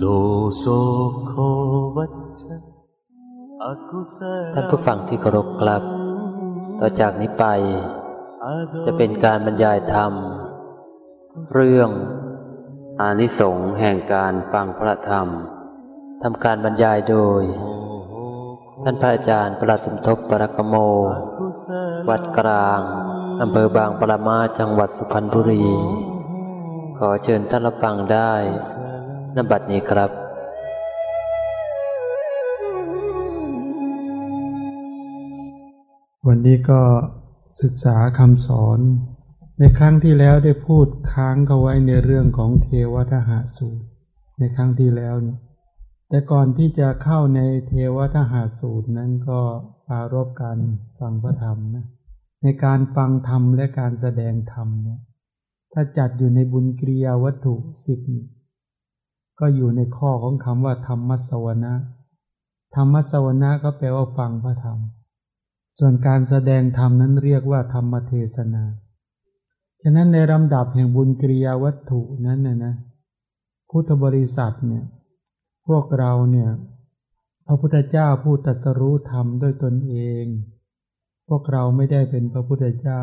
โดโซโควัชท่านผู้ฟังที่เคารพครับ ต่อจากนี้ไป จะเป็นการบรรยายธรรม เรื่องอานิสงส์แห่งการฟังพระธรรมทำการบรรยายโดย ท่านพระอาจารย์ประสมทบปรกโม วัดกลางอำเภอบางปรามาจังหวัดสุพรรณบุรี ขอเชิญท่านรับฟังได้ นบัดนี้ครับ วันนี้ก็ศึกษาคำสอน ในครั้งที่แล้วได้พูดค้างเขาไว้ในเรื่องของเทวทหาสูตร ในครั้งที่แล้วเนี่ยแต่ก่อนที่จะเข้าในเทวทหาสูตรนั้นก็ปารบการฟังพระธรรมนะในการฟังธรรมและการแสดงธรรมเนี่ยถ้าจัดอยู่ในบุญกิริยาวัตถุสิบ ก็อยู่ในข้อของคำว่าธรรมสวนะธรรมสวนะก็แปลว่าฟังพระธรรม ส่วนการแสดงธรรมนั้นเรียกว่าธรรมเทศนา ฉะนั้นในลำดับแห่งบุญกิริยาวัตถุนั้นนะนะพุทธบริษัทเนี่ยพวกเราเนี่ยพระพุทธเจ้าผู้ตรัสรู้ธรรมด้วยตนเอง พวกเราไม่ได้เป็นพระพุทธเจ้า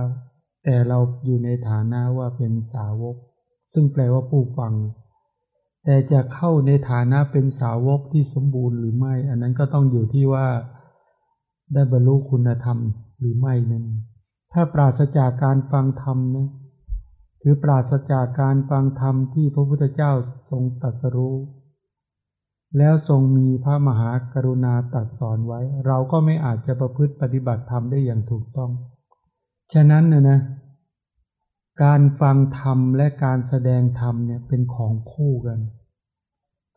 แต่เราอยู่ในฐานะว่าเป็นสาวก ซึ่งแปลว่าผู้ฟัง แต่จะเข้าในฐานะเป็นสาวกที่สมบูรณ์หรือไม่ อันนั้นก็ต้องอยู่ที่ว่าได้บรรลุคุณธรรมหรือไม่นั้นถ้าปราศจากการฟังธรรมนะคือปราศจากการฟังธรรมที่พระพุทธเจ้าทรงตรัสรู้ แล้วทรงมีพระมหากรุณาตรัสสอนไว้ เราก็ไม่อาจจะประพฤติปฏิบัติธรรมได้อย่างถูกต้อง ฉะนั้นนะนะ การฟังธรรมและการแสดงธรรมเนี่ยเป็นของคู่กัน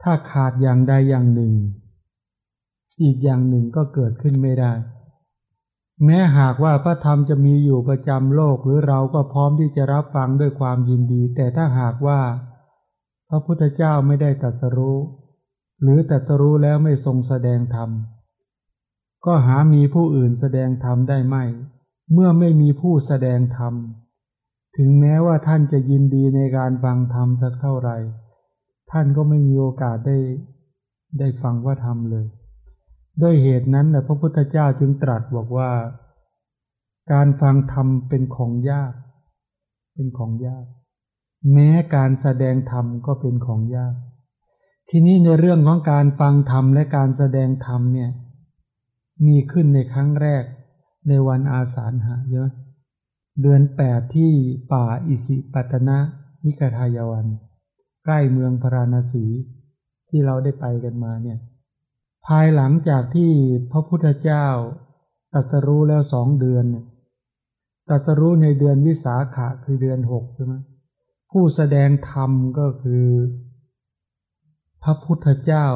ถ้าขาดอย่างใดอย่างหนึ่ง อีกอย่างหนึ่งก็เกิดขึ้นไม่ได้ แม้หากว่าพระธรรมจะมีอยู่ประจำโลกหรือเราก็พร้อมที่จะรับฟังด้วยความยินดี แต่ถ้าหากว่า พระพุทธเจ้าไม่ได้ตรัสรู้ หรือตรัสรู้แล้วไม่ทรงแสดงธรรม ก็หามีผู้อื่นแสดงธรรมได้ไม่ เมื่อไม่มีผู้แสดงธรรม ถึงแม้ว่าท่านจะยินดีในการฟังธรรมสักเท่าไหร่ ท่านก็ไม่มีโอกาสได้ได้ฟังว่าธรรมเลย ด้วยเหตุนั้นนะพระพุทธเจ้าจึงตรัสบอกว่า การฟังธรรมเป็นของยาก เป็นของยาก แม้การแสดงธรรมก็เป็นของยาก ทีนี้ในเรื่องของการฟังธรรมและการแสดงธรรมเนี่ยมีขึ้นในครั้งแรกในวันอาสาฬหะเยอะ เดือนแปดที่ป่าอิสิปัตนะมิกทายวัน ใกล้เมืองพาราณสีที่เราได้ไปกันมาเนี่ย ภายหลังจากที่พระพุทธเจ้าตัสรู้แล้วสองเดือนเนี่ยตัสรู้ในเดือนวิสาขะคือเดือนหกใช่ไหมผู้แสดงธรรมก็คือ พระพุทธเจ้า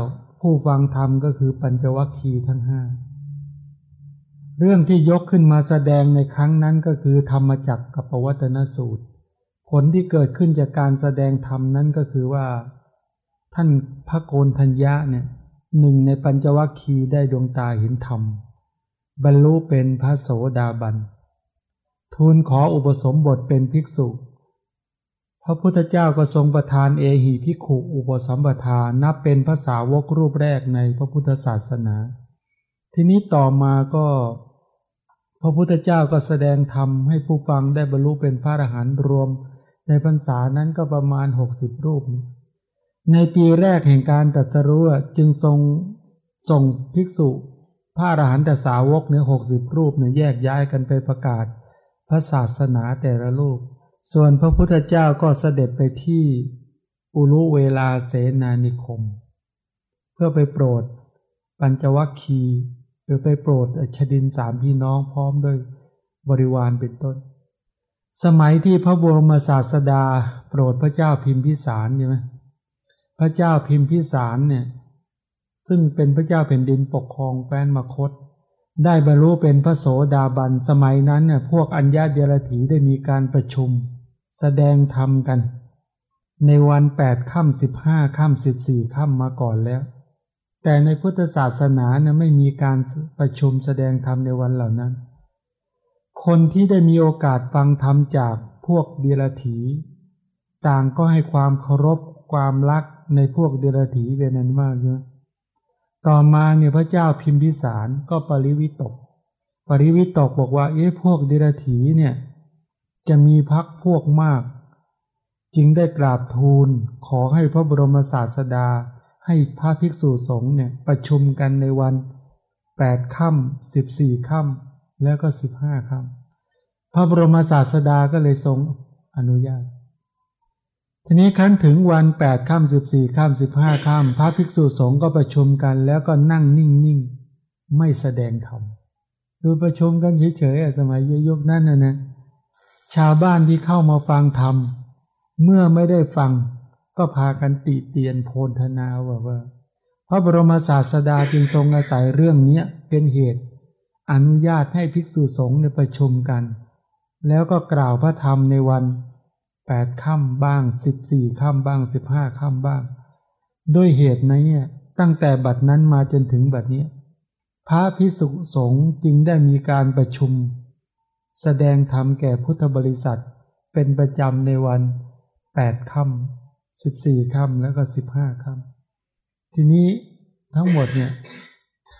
ผู้ฟังธรรมก็คือปัญจวัคคีย์ทั้งห้า เรื่องที่ยกขึ้นมาแสดงในครั้งนั้นก็คือธรรมจักรกับปวัตนสูตร ผลที่เกิดขึ้นจากการแสดงธรรมนั้นก็คือว่า ท่านพระโกนทัญญะเนี่ยหนึ่งในปัญจวัคคีย์ได้ดวงตาเห็นธรรม บรรลุเป็นพระโสดาบัน ทูลขออุปสมบทเป็นภิกษุ พระพุทธเจ้าก็ทรงประทานเอหิพิขุอุปสัมปทานับเป็นภาษาวกรูปแรกในพระพุทธศาสนา ทีนี้ต่อมาก็ พระพุทธเจ้าก็แสดงธรรมให้ผู้ฟังได้บรรลุเป็นพระอรหันต์รวม ในพรรษานั้นก็ประมาณหกสิบรูป ในปีแรกแห่งการตรัสรู้จึงทรงส่งภิกษุ พระอรหันตสาวกเนี่ยหกสิบรูปเนี่ยแยกย้ายกันไปประกาศ พระศาสนาแต่ละรูป ส่วนพระพุทธเจ้าก็เสด็จไปที่อุลุเวลาเสนานิคม เพื่อไปโปรดปัญจวัคคีย์ รือไปโปรดชดินสามพี่น้องพร้อมด้วยบริวารเป็นต้น สมัยที่พระบรมศาสดา โปรดพระเจ้าพิมพิสารใช่ไหมพระเจ้าพิมพิสารเนี่ยซึ่งเป็นพระเจ้าแผ่นดินปกครองแคว้นมคต ได้บรรลุเป็นพระโสดาบันสมัยนั้นเนี่ยพวกอัญญาเดรถีได้มีการประชุม แสดงธรรมกัน ในวันแปดค่ำสิบห้าค่ำสิบสี่ค่ำมาก่อนแล้ว แต่ในพุทธศาสนาเนี่ยไม่มีการประชุมแสดงธรรมในวันเหล่านั้น คนที่ได้มีโอกาสฟังธรรมจากพวกเดียรถีต่างก็ให้ความเคารพความรักในพวกเดรัจฉีเป็นนั้นมากเยอะต่อมาเนี่ยพระเจ้าพิมพิสารก็ปริวิตก ปริวิตกบอกว่าเอ๊ะพวกเดรัจฉีเนี่ยจะมีพักพวกมาก จึงได้กราบทูลขอให้พระบรมศาสดา ให้พระภิกษุสงฆ์เนี่ยประชุมกันในวันแปดค่ำสิบสี่ค่ำแล้วก็สิบห้าค่ำพระบรมศาสดาก็เลยทรงอนุญาต ทีนี้ครั้นถึงวันแปดค่ำสิบสี่ค่ำสิบห้าค่ำพระภิกษุสงฆ์ก็ประชุมกัน แล้วก็นั่งนิ่งๆไม่แสดงธรรมดูประชุมกันเฉยๆสมัยยุคนั้นนะนะชาวบ้านที่เข้ามาฟังธรรมเมื่อไม่ได้ฟัง ก็พากันติเตียนโพนธนาว่าว่า พระบรมศาสดาจึงทรงอาศัยเรื่องนี้เป็นเหตุ อนุญาตให้ภิกษุสงฆ์ในประชุมกัน แล้วก็กล่าวพระธรรมในวันแปดค่ำบ้างสิบสี่ค่ำบ้างสิบห้าค่ำบ้าง ด้วยเหตุนั้นเนี่ยตั้งแต่บัดนั้นมาจนถึงบัดนี้พระภิกษุสงฆ์จึงได้มีการประชุม แสดงธรรมแก่พุทธบริษัทเป็นประจำในวันแปดค่ำ สิบสี่คำแล้วก็สิบห้าคำทีนี้ทั้งหมดเนี่ย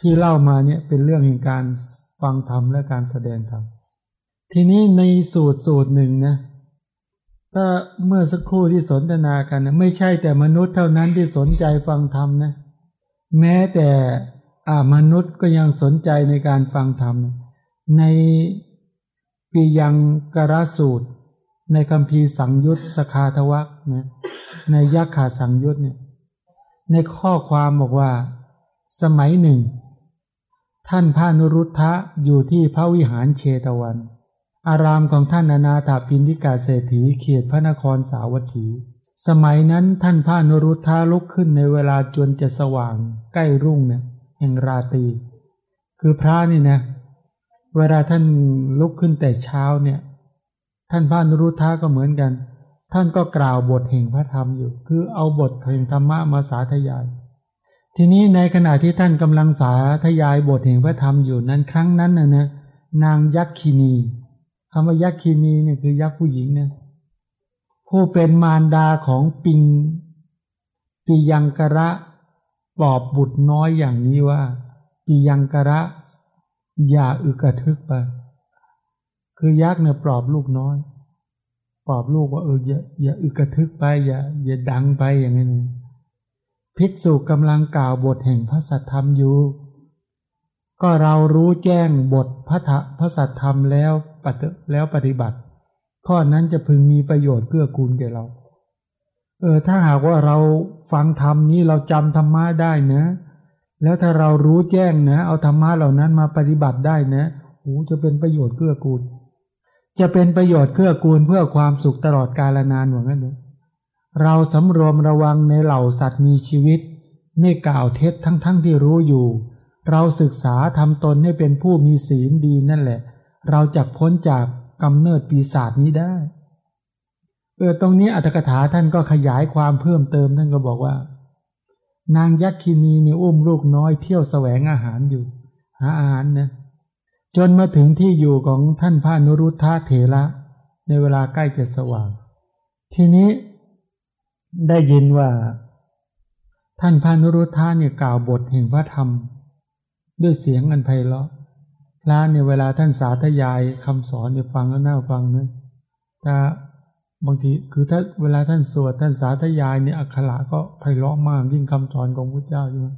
ที่เล่ามาเนี่ยเป็นเรื่องแห่งการฟังธรรมและการแสดงธรรมทีนี้ในสูตรสูตรหนึ่งนะถ้าเมื่อสักครู่ที่สนทนากันนะไม่ใช่แต่มนุษย์เท่านั้นที่สนใจฟังธรรมนะ แม้แต่อ่ามนุษย์ก็ยังสนใจในการฟังธรรม ในปียังกราสูตร ในคำพีสังยุตสคาทวักนะ ในยักษ์ขาสังยุตเนี่ย ในข้อความบอกว่า สมัยหนึ่ง ท่านพระนุรุทธะอยู่ที่พระวิหารเชตวัน อารามของท่านอนาถาปินทิกาเศรษฐีเขตพระนครสาวัตถี สมัยนั้นท่านพระนุรุทธะลุกขึ้นในเวลาจนจะสว่างใกล้รุ่งเนี่ยแห่งราตรีคือพระนี่นะ เวลาท่านลุกขึ้นแต่เช้าเนี่ย ท่านพระนุรุทธะก็เหมือนกัน ท่านก็กล่าวบทแห่งพระธรรมอยู่ คือเอาบทแห่งธรรมะมาสาธยาย ทีนี้ในขณะที่ท่านกำลังสาธยายบทแห่งพระธรรมอยู่นั้นครั้งนั้นนะนะนางยักษินีคำว่ายักษินีเนี่ยคือยักษ์ผู้หญิงเนี่ยผู้เป็นมารดาของปิงปิยังกระปลอบบุตรน้อยอย่างนี้ว่าปิยังกระอย่าอึกระทึกไปคือยักษ์เนี่ยปลอบลูกน้อย ลอบลูกว่าเอออย่าอย่าอึกระทึกไป อย่า อย่าดังไปอย่างนี้นะภิกษุกำลังกล่าวบทแห่งพระสัทธรรมอยู่ ก็เรารู้แจ้งบทพระธพระสัทธรรมแล้วปฏิแล้วปฏิบัติ ข้อนั้นจะพึงมีประโยชน์เพื่อกูลแก่เรา เออถ้าหากว่าเราฟังธรรมนี้เราจำธรรมะได้นะ แล้วถ้าเรารู้แจ้งนะ เอาธรรมะเหล่านั้นมาปฏิบัติได้นะโอ้จะเป็นประโยชน์เพื่อกูล จะเป็นประโยชน์เพื่อกูลเพื่อความสุขตลอดกาลนานเหมือนกันเลยเราสำรวมระวังในเหล่าสัตว์มีชีวิต ไม่กล่าวเท็จทั้งๆทที่รู้อยู่ เราศึกษาทำตนให้เป็นผู้มีศีลดีนั่นแหละ เราจะพ้นจากกำเนิดปีศาจนี้ได้เออตรงนี้อัตถกถาท่านก็ขยายความเพิ่มเติมท่านก็บอกว่า นางยักษินีนี่อุ้มลูกน้อยเที่ยวแสวงอาหารอยู่ หาอาหารนะ จนมาถึงที่อยู่ของท่านพระนุรุทธะเถระในเวลาใกล้จะสว่าง ทีนี้ได้ยินว่า ท่านพานุรุทธะเนี่ยกล่าวบทแห่งพระธรรม ด้วยเสียงอันไพเราะพระเนี่ยเวลาท่านสาธยายคำสอนเนี่ยฟังแล้วน่าฟังนะถ้าบางทีคือถ้าเวลาท่านสวดท่านสาธยายเนี่ยอักขระก็ไพเราะมากยิ่งคำสอนของพระเจ้าใช่ไหม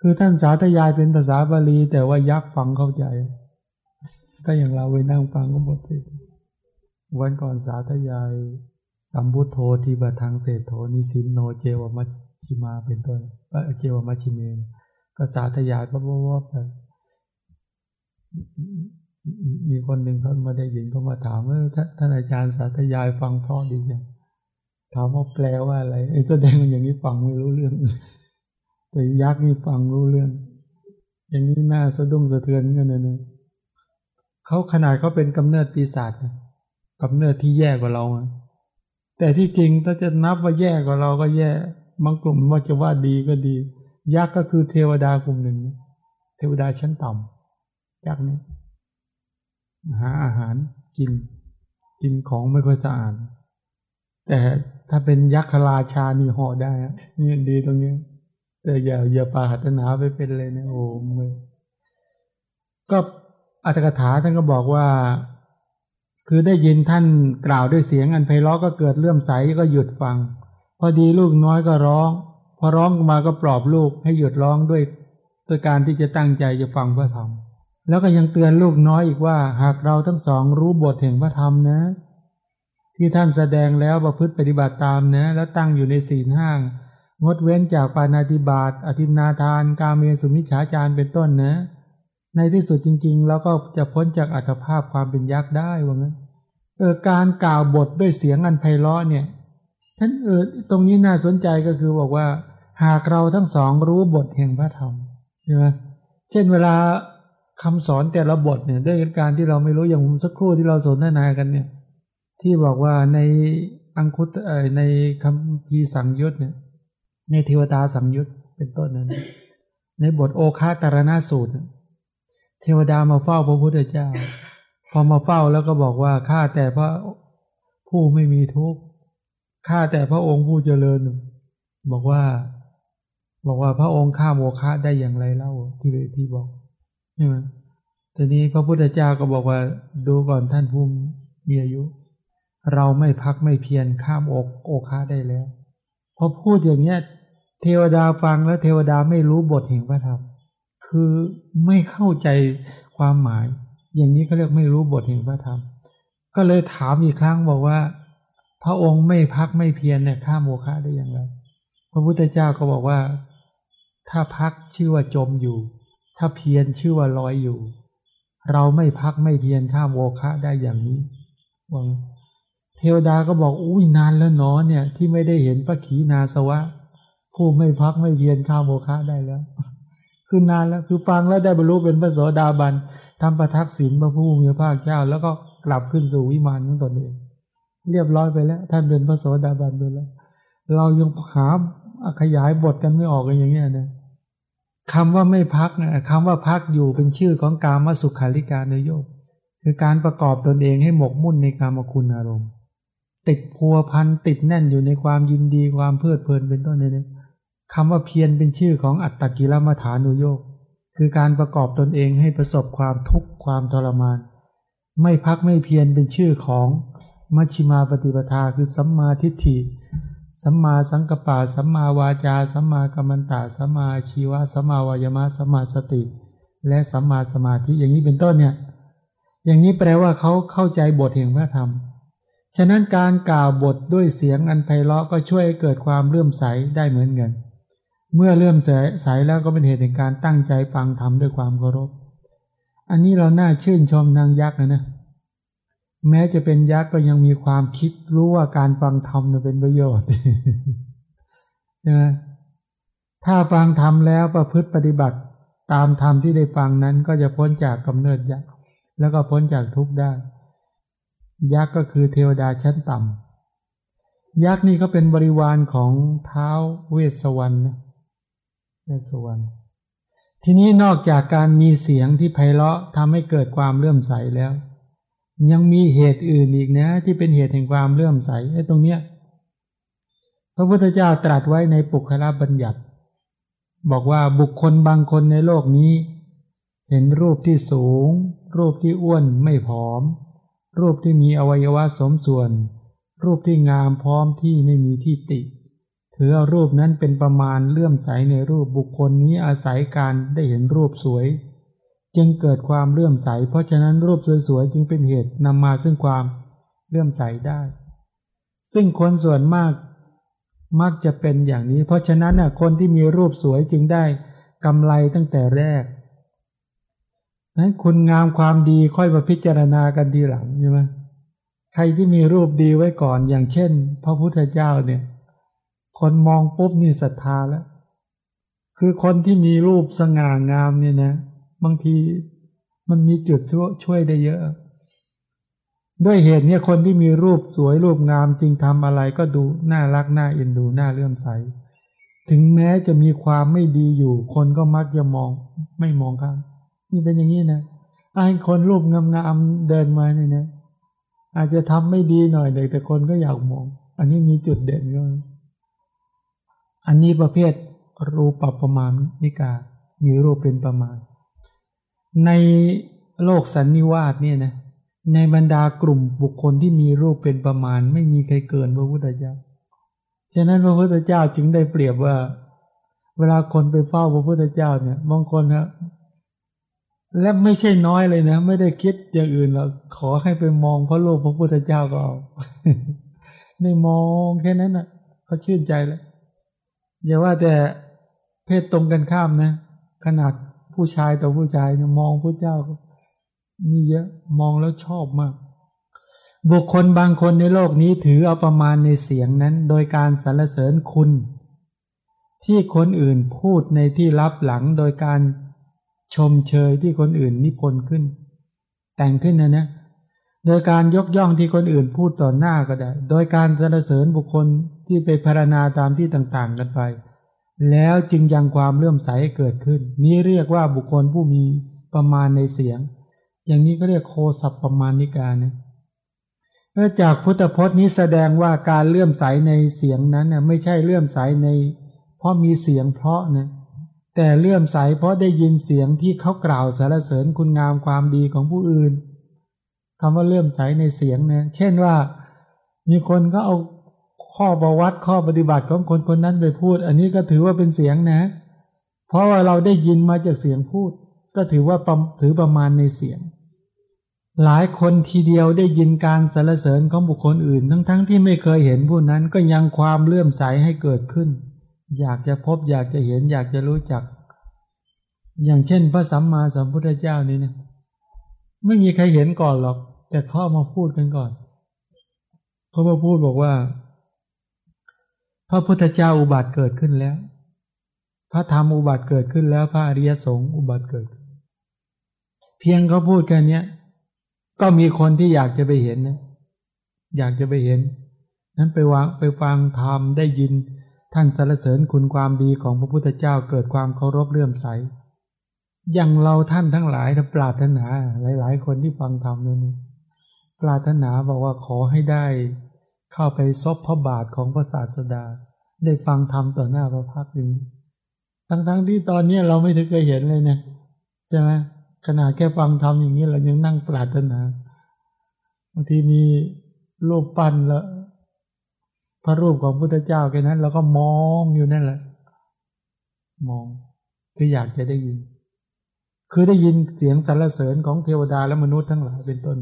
คือท่านสาธยายเป็นภาษาบาลี แต่ว่ายักษ์ฟังเข้าใจ ถ้าอย่างเราไปนั่งฟังก็หมดสิวันก่อนสาธยาย สัมพุทโธทีบทางเศธโธนิสินโนเจวมัชิมาเป็นต้นเจวมัชิเมนก็สาธยายเพราะว่ามีคนหนึ่งเขามาได้ยินเขามาถามว่าท่านอาจารย์สาธยายฟังเพราะดีจังถามว่าแปลว่าอะไรไอ้แสดงอย่างนี้ฟังไม่รู้เรื่อง แต่ยักษ์นี่ฟังรู้เรื่อง อย่างนี้น่าสะดุ้งสะเทือนกันนะเเขาขนาดเขาเป็นกำเนิดปีศาจกำเนิดที่แย่กว่าเรา แต่ที่จริงถ้าจะนับว่าแย่กว่าเราก็แย่บางกลุ่มว่าจะว่าดีก็ดี ยักษ์ก็คือเทวดากลุ่มหนึ่ง เทวดาชั้นต่ำยักษ์นี้หาอาหารกิน กินของไม่ค่อยสะอาดแต่ถ้าเป็นยักษ์ราชานี่ห่อได้นี่ดีตรงนี้แต่อย่าอย่าปาหัตนาไปเป็นเลยนะโอ้ไม่ก็ อัตถกถาท่านก็บอกว่า คือได้ยินท่านกล่าวด้วยเสียงอันไพเราะก็เกิดเลื่อมใสก็หยุดฟัง พอดีลูกน้อยก็ร้อง พอร้องมาก็ปลอบลูกให้หยุดร้องด้วยด้วยการที่จะตั้งใจจะฟังพระธรรมแล้วก็ยังเตือนลูกน้อยอีกว่า หากเราทั้งสองรู้บทแห่งพระธรรมนะ ที่ท่านแสดงแล้วประพฤติปฏิบัติตามนะ แล้วตั้งอยู่ในศีลห้าง งดเว้นจากปานาติบาตอธินาทาน กาเมสุมิชฌาจารเป็นต้นนะ ในที่สุดจริง ๆ แล้วก็จะพ้นจากอัตภาพความเป็นยักษ์ได้ว่างั้นเออการกล่าวบทด้วยเสียงอันไพเราะเนี่ยท่านเออตรงนี้น่าสนใจก็คือบอกว่า หากเราทั้งสองรู้บทแห่งพระธรรมใช่ไหมเช่นเวลาคำสอนแต่ละบทเนี่ยด้วยการที่เราไม่รู้อย่างสักครู่ที่เราสนทนากันเนี่ย ที่บอกว่าในอังคุตเอ่อในคำพีสังยุตเนี่ยในเทวดาสังยุตเป็นต้นนั้นในบทโอคาตารณสูตร เทวดามาเฝ้าพระพุทธเจ้า พอมาเฝ้าแล้วก็บอกว่าข้าแต่พระผู้ไม่มีทุกข์ข้าแต่พระองค์ผู้เจริญ บอกว่า บอกว่าพระองค์ข้าโมฆะได้อย่างไรเล่าที่เลยที่บอกใช่ไหมทีนี้พระพุทธเจ้าก็บอกว่า ดูก่อนท่านผู้มีอายุ เราไม่พักไม่เพียรข้ามอกโอคาได้แล้วพอพูดอย่างเนี้ย เทวดาฟังแล้วเทวดาไม่รู้บทแห่งพระธรรม คือไม่เข้าใจความหมาย อย่างนี้เขาเรียกไม่รู้บทแห่งพระธรรม ก็เลยถามอีกครั้งบอกว่า พระองค์ไม่พักไม่เพียรเนี่ยข้ามโอคาได้อย่างไร พระพุทธเจ้าก็บอกว่า ถ้าพักชื่อว่าจมอยู่ ถ้าเพียรชื่อว่าลอยอยู่ เราไม่พักไม่เพียรข้ามโอคะได้อย่างนี้ว่าเทวดาก็บอกอุ้ยนานแล้วเนอเนี่ยที่ไม่ได้เห็นพระขีนาสวะ ผู้ไม่พักไม่เพียรข้ามโอคะได้แล้ว คือนานแล้วคือฟังแล้วได้บรรลุเป็นพระโสดาบันทำประทักษิณพระผู้มีพระภาคเจ้า แล้วก็กลับขึ้นสู่วิมานของตนเอง เรียบร้อยไปแล้ว ท่านเป็นพระโสดาบันไปแล้ว เรายังหาขยายบทกันไม่ออกกันอย่างเงี้ยนะคำว่าไม่พักนะคำว่าพักอยู่เป็นชื่อของการมาสุขาริการนโยกคือการประกอบตนเองให้หมกมุ่นในการมคุณอารมณ์ ติดพัวพันติดแน่นอยู่ในความยินดีความเพลิดเพลินเป็นต้นนี้ คำว่าเพียรเป็นชื่อของอัตตกิลมัฐานุโยกคือการประกอบตนเองให้ประสบความทุกข์ความทรมาน ไม่พักไม่เพียรเป็นชื่อของมัชฌิมาปฏิปทาคือสัมมาทิฏฐิ สัมมาสังกปะสัมมาวาจา สัมมากัมมันตะสัมมาชีวะ สัมมาวายมะสัมมาสติ และสัมมาสมาธิอย่างนี้เป็นต้นเนี่ย อย่างนี้แปลว่าเขาเข้าใจบทแห่งพระธรรม ฉะนั้นการกล่าวบทด้วยเสียงอันไพเราะก็ช่วยให้เกิดความเลื่อมใสได้เหมือนกัน เมื่อเลื่มใสแล้วก็เป็นเหตุแห่งการตั้งใจฟังธรรมด้วยความเคารพ อันนี้เราน่าชื่นชมนางยักษ์นะนะแม้จะเป็นยักษ์ก็ยังมีความคิดรู้ว่าการฟังธรรมเป็นประโยชน์ใช่ไหมถ้าฟังธรรมแล้วประพฤติปฏิบัติตามธรรมที่ได้ฟังนั้นก็จะพ้นจากกำเนิดยักษ์แล้วก็พ้นจากทุกข์ได้ ยักษ์ก็คือเทวดาชั้นต่ำยักษ์นี่ก็เป็นบริวารของเท้าเวสวรรณเวสสวรรณทีนี้นอกจากการมีเสียงที่ไพเราะทำให้เกิดความเลื่อมใสแล้ว ยังมีเหตุอื่นอีกนะ ที่เป็นเหตุแห่งความเลื่อมใสไอ้ตรงเนี้ยพระพุทธเจ้าตรัสไว้ในปุคละบัญญัติ บอกว่าบุคคลบางคนในโลกนี้ เห็นรูปที่สูง รูปที่อ้วนไม่ผอม รูปที่มีอวัยวะสมส่วน รูปที่งามพร้อมที่ไม่มีที่ติ ถือเอารูปนั้นเป็นประมาณเลื่อมใสในรูปบุคคลนี้อาศัยการได้เห็นรูปสวย จึงเกิดความเลื่อมใส เพราะฉะนั้นรูปสวยๆจึงเป็นเหตุนำมาซึ่งความเลื่อมใสได้ ซึ่งคนส่วนมากมักจะเป็นอย่างนี้ เพราะฉะนั้นน่ะคนที่มีรูปสวยจึงได้กำไรตั้งแต่แรกนั้นคุณงามความดีค่อยมาพิจารณากันทีหลังใช่ไหมใครที่มีรูปดีไว้ก่อนอย่างเช่น พระพุทธเจ้าเนี่ย คนมองปุ๊บนี่ศรัทธาแล้ว คือคนที่มีรูปสง่างามเนี่ยนะ บางทีมันมีจุดช่วยได้เยอะ ด้วยเหตุนี้คนที่มีรูปสวยรูปงามจริงทำอะไรก็ดูน่ารักน่าเอ็นดูน่าเลื่อมใส ถึงแม้จะมีความไม่ดีอยู่ คนก็มักจะมองไม่มองครับนี่เป็นอย่างนี้นะไอ้คนรูปงามๆเดินมาเนี่ยนะอาจจะทำไม่ดีหน่อยแต่คนก็อยากมองออันนี้มีจุดเด่นก็ อันนี้ประเภทรูปประมาณนิกา มีรูปเป็นประมาณ ในโลกสันนิวาสเนี่ยนะในบรรดากลุ่มบุคคลที่มีรูปเป็นประมาณ ไม่มีใครเกินพระพุทธเจ้า ฉะนั้นพระพุทธเจ้าจึงได้เปรียบว่า เวลาคนไปเฝ้าพระพุทธเจ้าเนี่ยบางคนนะและไม่ใช่น้อยเลยนะ ไม่ได้คิดอย่างอื่นหรอกขอให้ไปมองพระรูปพระพุทธเจ้าก็เอาในมองแค่นั้นนะ่ะเขาชื่นใจแล้ว อย่าว่าแต่เพศตรงกันข้ามนะ ขนาดผู้ชายต่อผู้ชายเนี่ยมองพระเจ้ามีเยอะมองแล้วชอบมาก บุคคลบางคนในโลกนี้ถือเอาประมาณในเสียงนั้น โดยการสรรเสริญคุณ ที่คนอื่นพูดในที่รับหลังโดยการชมเชยที่คนอื่นนิพนธ์ขึ้น แต่งขึ้นนะนะโดยการยกย่องที่คนอื่นพูดต่อหน้าก็ได้ โดยการสรรเสริญบุคคล ที่ไปพารณาตามที่ต่างๆกันไป แล้วจึงยังความเลื่อมใสให้เกิดขึ้น นี้เรียกว่าบุคคลผู้มีประมาณในเสียง อย่างนี้ก็เรียกโคสัพประมาณนิการนะเนื่อจากพุทธพจน์นี้แสดงว่าการเลื่อมใสในเสียงนั้นน่ยไม่ใช่เลื่อมใสใน เพราะมีเสียงเพราะนะแต่เลื่อมใสเพราะได้ยินเสียงที่เขากล่าวสรรเสริญคุณงามความดีของผู้อื่นคำว่าเลื่อมใสในเสียงนะเช่นว่า มีคนก็เอา ข้อประวัติข้อปฏิบัติของคนคนนั้นไปพูด อันนี้ก็ถือว่าเป็นเสียงนะ เพราะว่าเราได้ยินมาจากเสียงพูด ก็ถือว่าถือประมาณในเสียง หลายคนทีเดียวได้ยินการสรรเสริญของบุคคลอื่น ทั้งๆทที่ไม่เคยเห็นผู้นั้นก็ยังความเลื่อมใสให้เกิดขึ้น อยากจะพบอยากจะเห็นอยากจะรู้จัก อย่างเช่น พระสัมมาสัมพุทธเจ้านี่นะไม่มีใครเห็นก่อนหรอก แต่เขามาพูดกันก่อนเขามาพูดบอกว่า พระพุทธเจ้าอุบัติเกิดขึ้นแล้ว พระธรรมอุบัติเกิดขึ้นแล้ว พระอริยสงฆ์อุบัติเกิด เพียงเขาพูดกันเนี้ยก็มีคนที่อยากจะไปเห็นนะอยากจะไปเห็น นั้นไปวางไปฟังธรรมได้ยินท่านสรรเสริญคุณความดีของพระพุทธเจ้าเกิดความเคารพเลื่อมใส อย่างเราท่านทั้งหลายถ้าปรารถนาหลาย ๆ คนที่ฟังธรรมนี่ปรารถนาบอกว่าขอให้ได้ เข้าไปซบพระบาทของพระศาสดา ได้ฟังธรรมต่อหน้าพระพักตร์นี้ทั้งๆทที่ตอนนี้เราไม่เคยเห็นเลยเนะใช่ไหมขนาดแค่ฟังธรรมอย่างนี้เรายังนั่งปรารถนาบางทีมีรูปปั้นแล้วพระรูปของพุทธเจ้าแค่นั้นเราก็มองอยู่นั่นแหละ มองคืออยากจะได้ยิน คือได้ยินเสียงสรรเสริญของเทวดาและมนุษย์ทั้งหลายเป็นต้น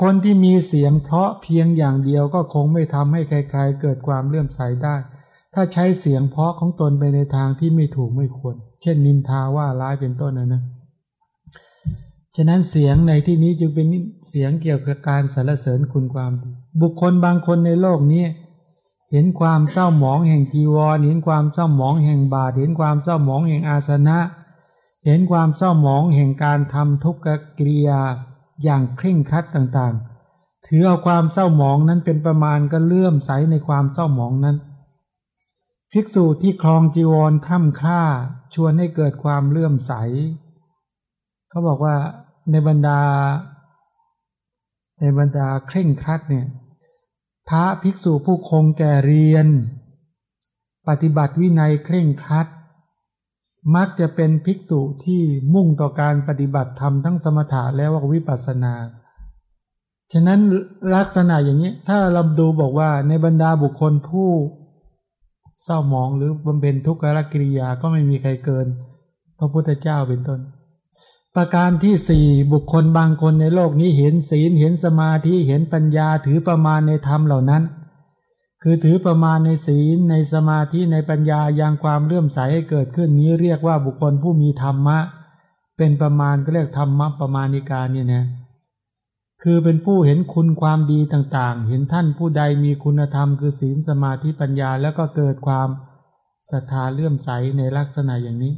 คนที่มีเสียงเพราะเพียงอย่างเดียวก็คงไม่ทำให้ใครๆเกิดความเลื่อมใสได้ ถ้าใช้เสียงเพราะของตนไปในทางที่ไม่ถูกไม่ควร เช่นนินทาว่าร้ายเป็นต้นนะนะ ฉะนั้นเสียงในที่นี้จึงเป็นเสียงเกี่ยวกับการสรรเสริญคุณความบุคคลบางคนในโลกนี้ เห็นความเศร้าหมองแห่งจีวร เห็นความเศร้าหมองแห่งบาทเห็นความเศร้าหมองแห่งอาสนะ เห็นความเศร้าหมองแห่งการทำทุกขกิริยา อย่างเคร่งครัดต่างๆ ถือเอาความเศร้าหมองนั้นเป็นประมาณก็เลื่อมใสในความเศร้าหมองนั้น ภิกษุที่คลองจีวรค่ำค่าชวนให้เกิดความเลื่อมใส เขาบอกว่าในบรรดา ในบรรดาเคร่งครัดเนี่ยพระภิกษุผู้คงแก่เรียน ปฏิบัติวินัยเคร่งครัด มักจะเป็นภิกษุที่มุ่งต่อการปฏิบัติธรรมทั้งสมถะและวิปัสสนา ฉะนั้นลักษณะอย่างนี้ ถ้าเราดูบอกว่าในบรรดาบุคคลผู้เศร้าหมองหรือบำเพ็ญทุกขกิริยาก็ไม่มีใครเกิน พระพุทธเจ้าเป็นต้น ประการที่สี่บุคคลบางคนในโลกนี้เห็นศีลเห็นสมาธิเห็นปัญญาถือประมาณในธรรมเหล่านั้น คือถือประมาณในศีลในสมาธิในปัญญาอย่างความเลื่อมใสให้เกิดขึ้นนี้เรียกว่าบุคคลผู้มีธรรมะ เป็นประมาณก็เรียกธรรมะประมาณิการเนี่ยนะคือเป็นผู้เห็นคุณความดีต่างๆ เห็นท่านผู้ใดมีคุณธรรม คือศีลสมาธิปัญญาแล้วก็เกิดความศรัทธาเลื่อมใสในลักษณะอย่างนี้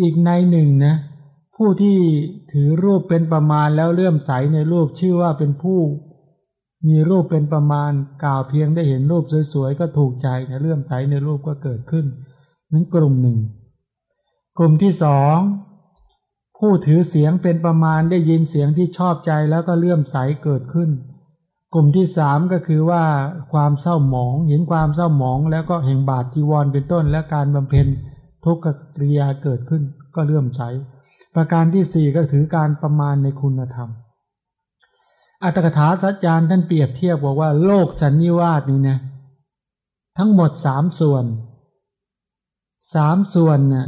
อีกในหนึ่งนะผู้ที่ถือรูปเป็นประมาณแล้วเลื่อมใสในรูปชื่อว่าเป็นผู้ มีรูปเป็นประมาณกล่าวเพียงได้เห็นรูปสวยๆก็ถูกใจนเลื่อมใสในรูปก็เกิดขึ้นนั้นกลุ่มหนึ่ง กลุ่มที่สองผู้ถือเสียงเป็นประมาณได้ยินเสียงที่ชอบใจแล้วก็เลื่อมใสเกิดขึ้น กลุ่มที่สามก็คือว่าความเศร้าหมองเห็นความเศร้าหมองแล้วก็แห่งบาทจีวรเป็นต้น และการบำเพ็ญทุกขกริยาเกิดขึ้นก็เลื่อมใส ประการที่สี่ก็ถือการประมาณในคุณธรรม อัตถกถาทัจารย์ท่านเปรียบเทียบบอกว่าโลกสันนิวาสนี่นะทั้งหมดสามส่วนสามส่วนนี่ย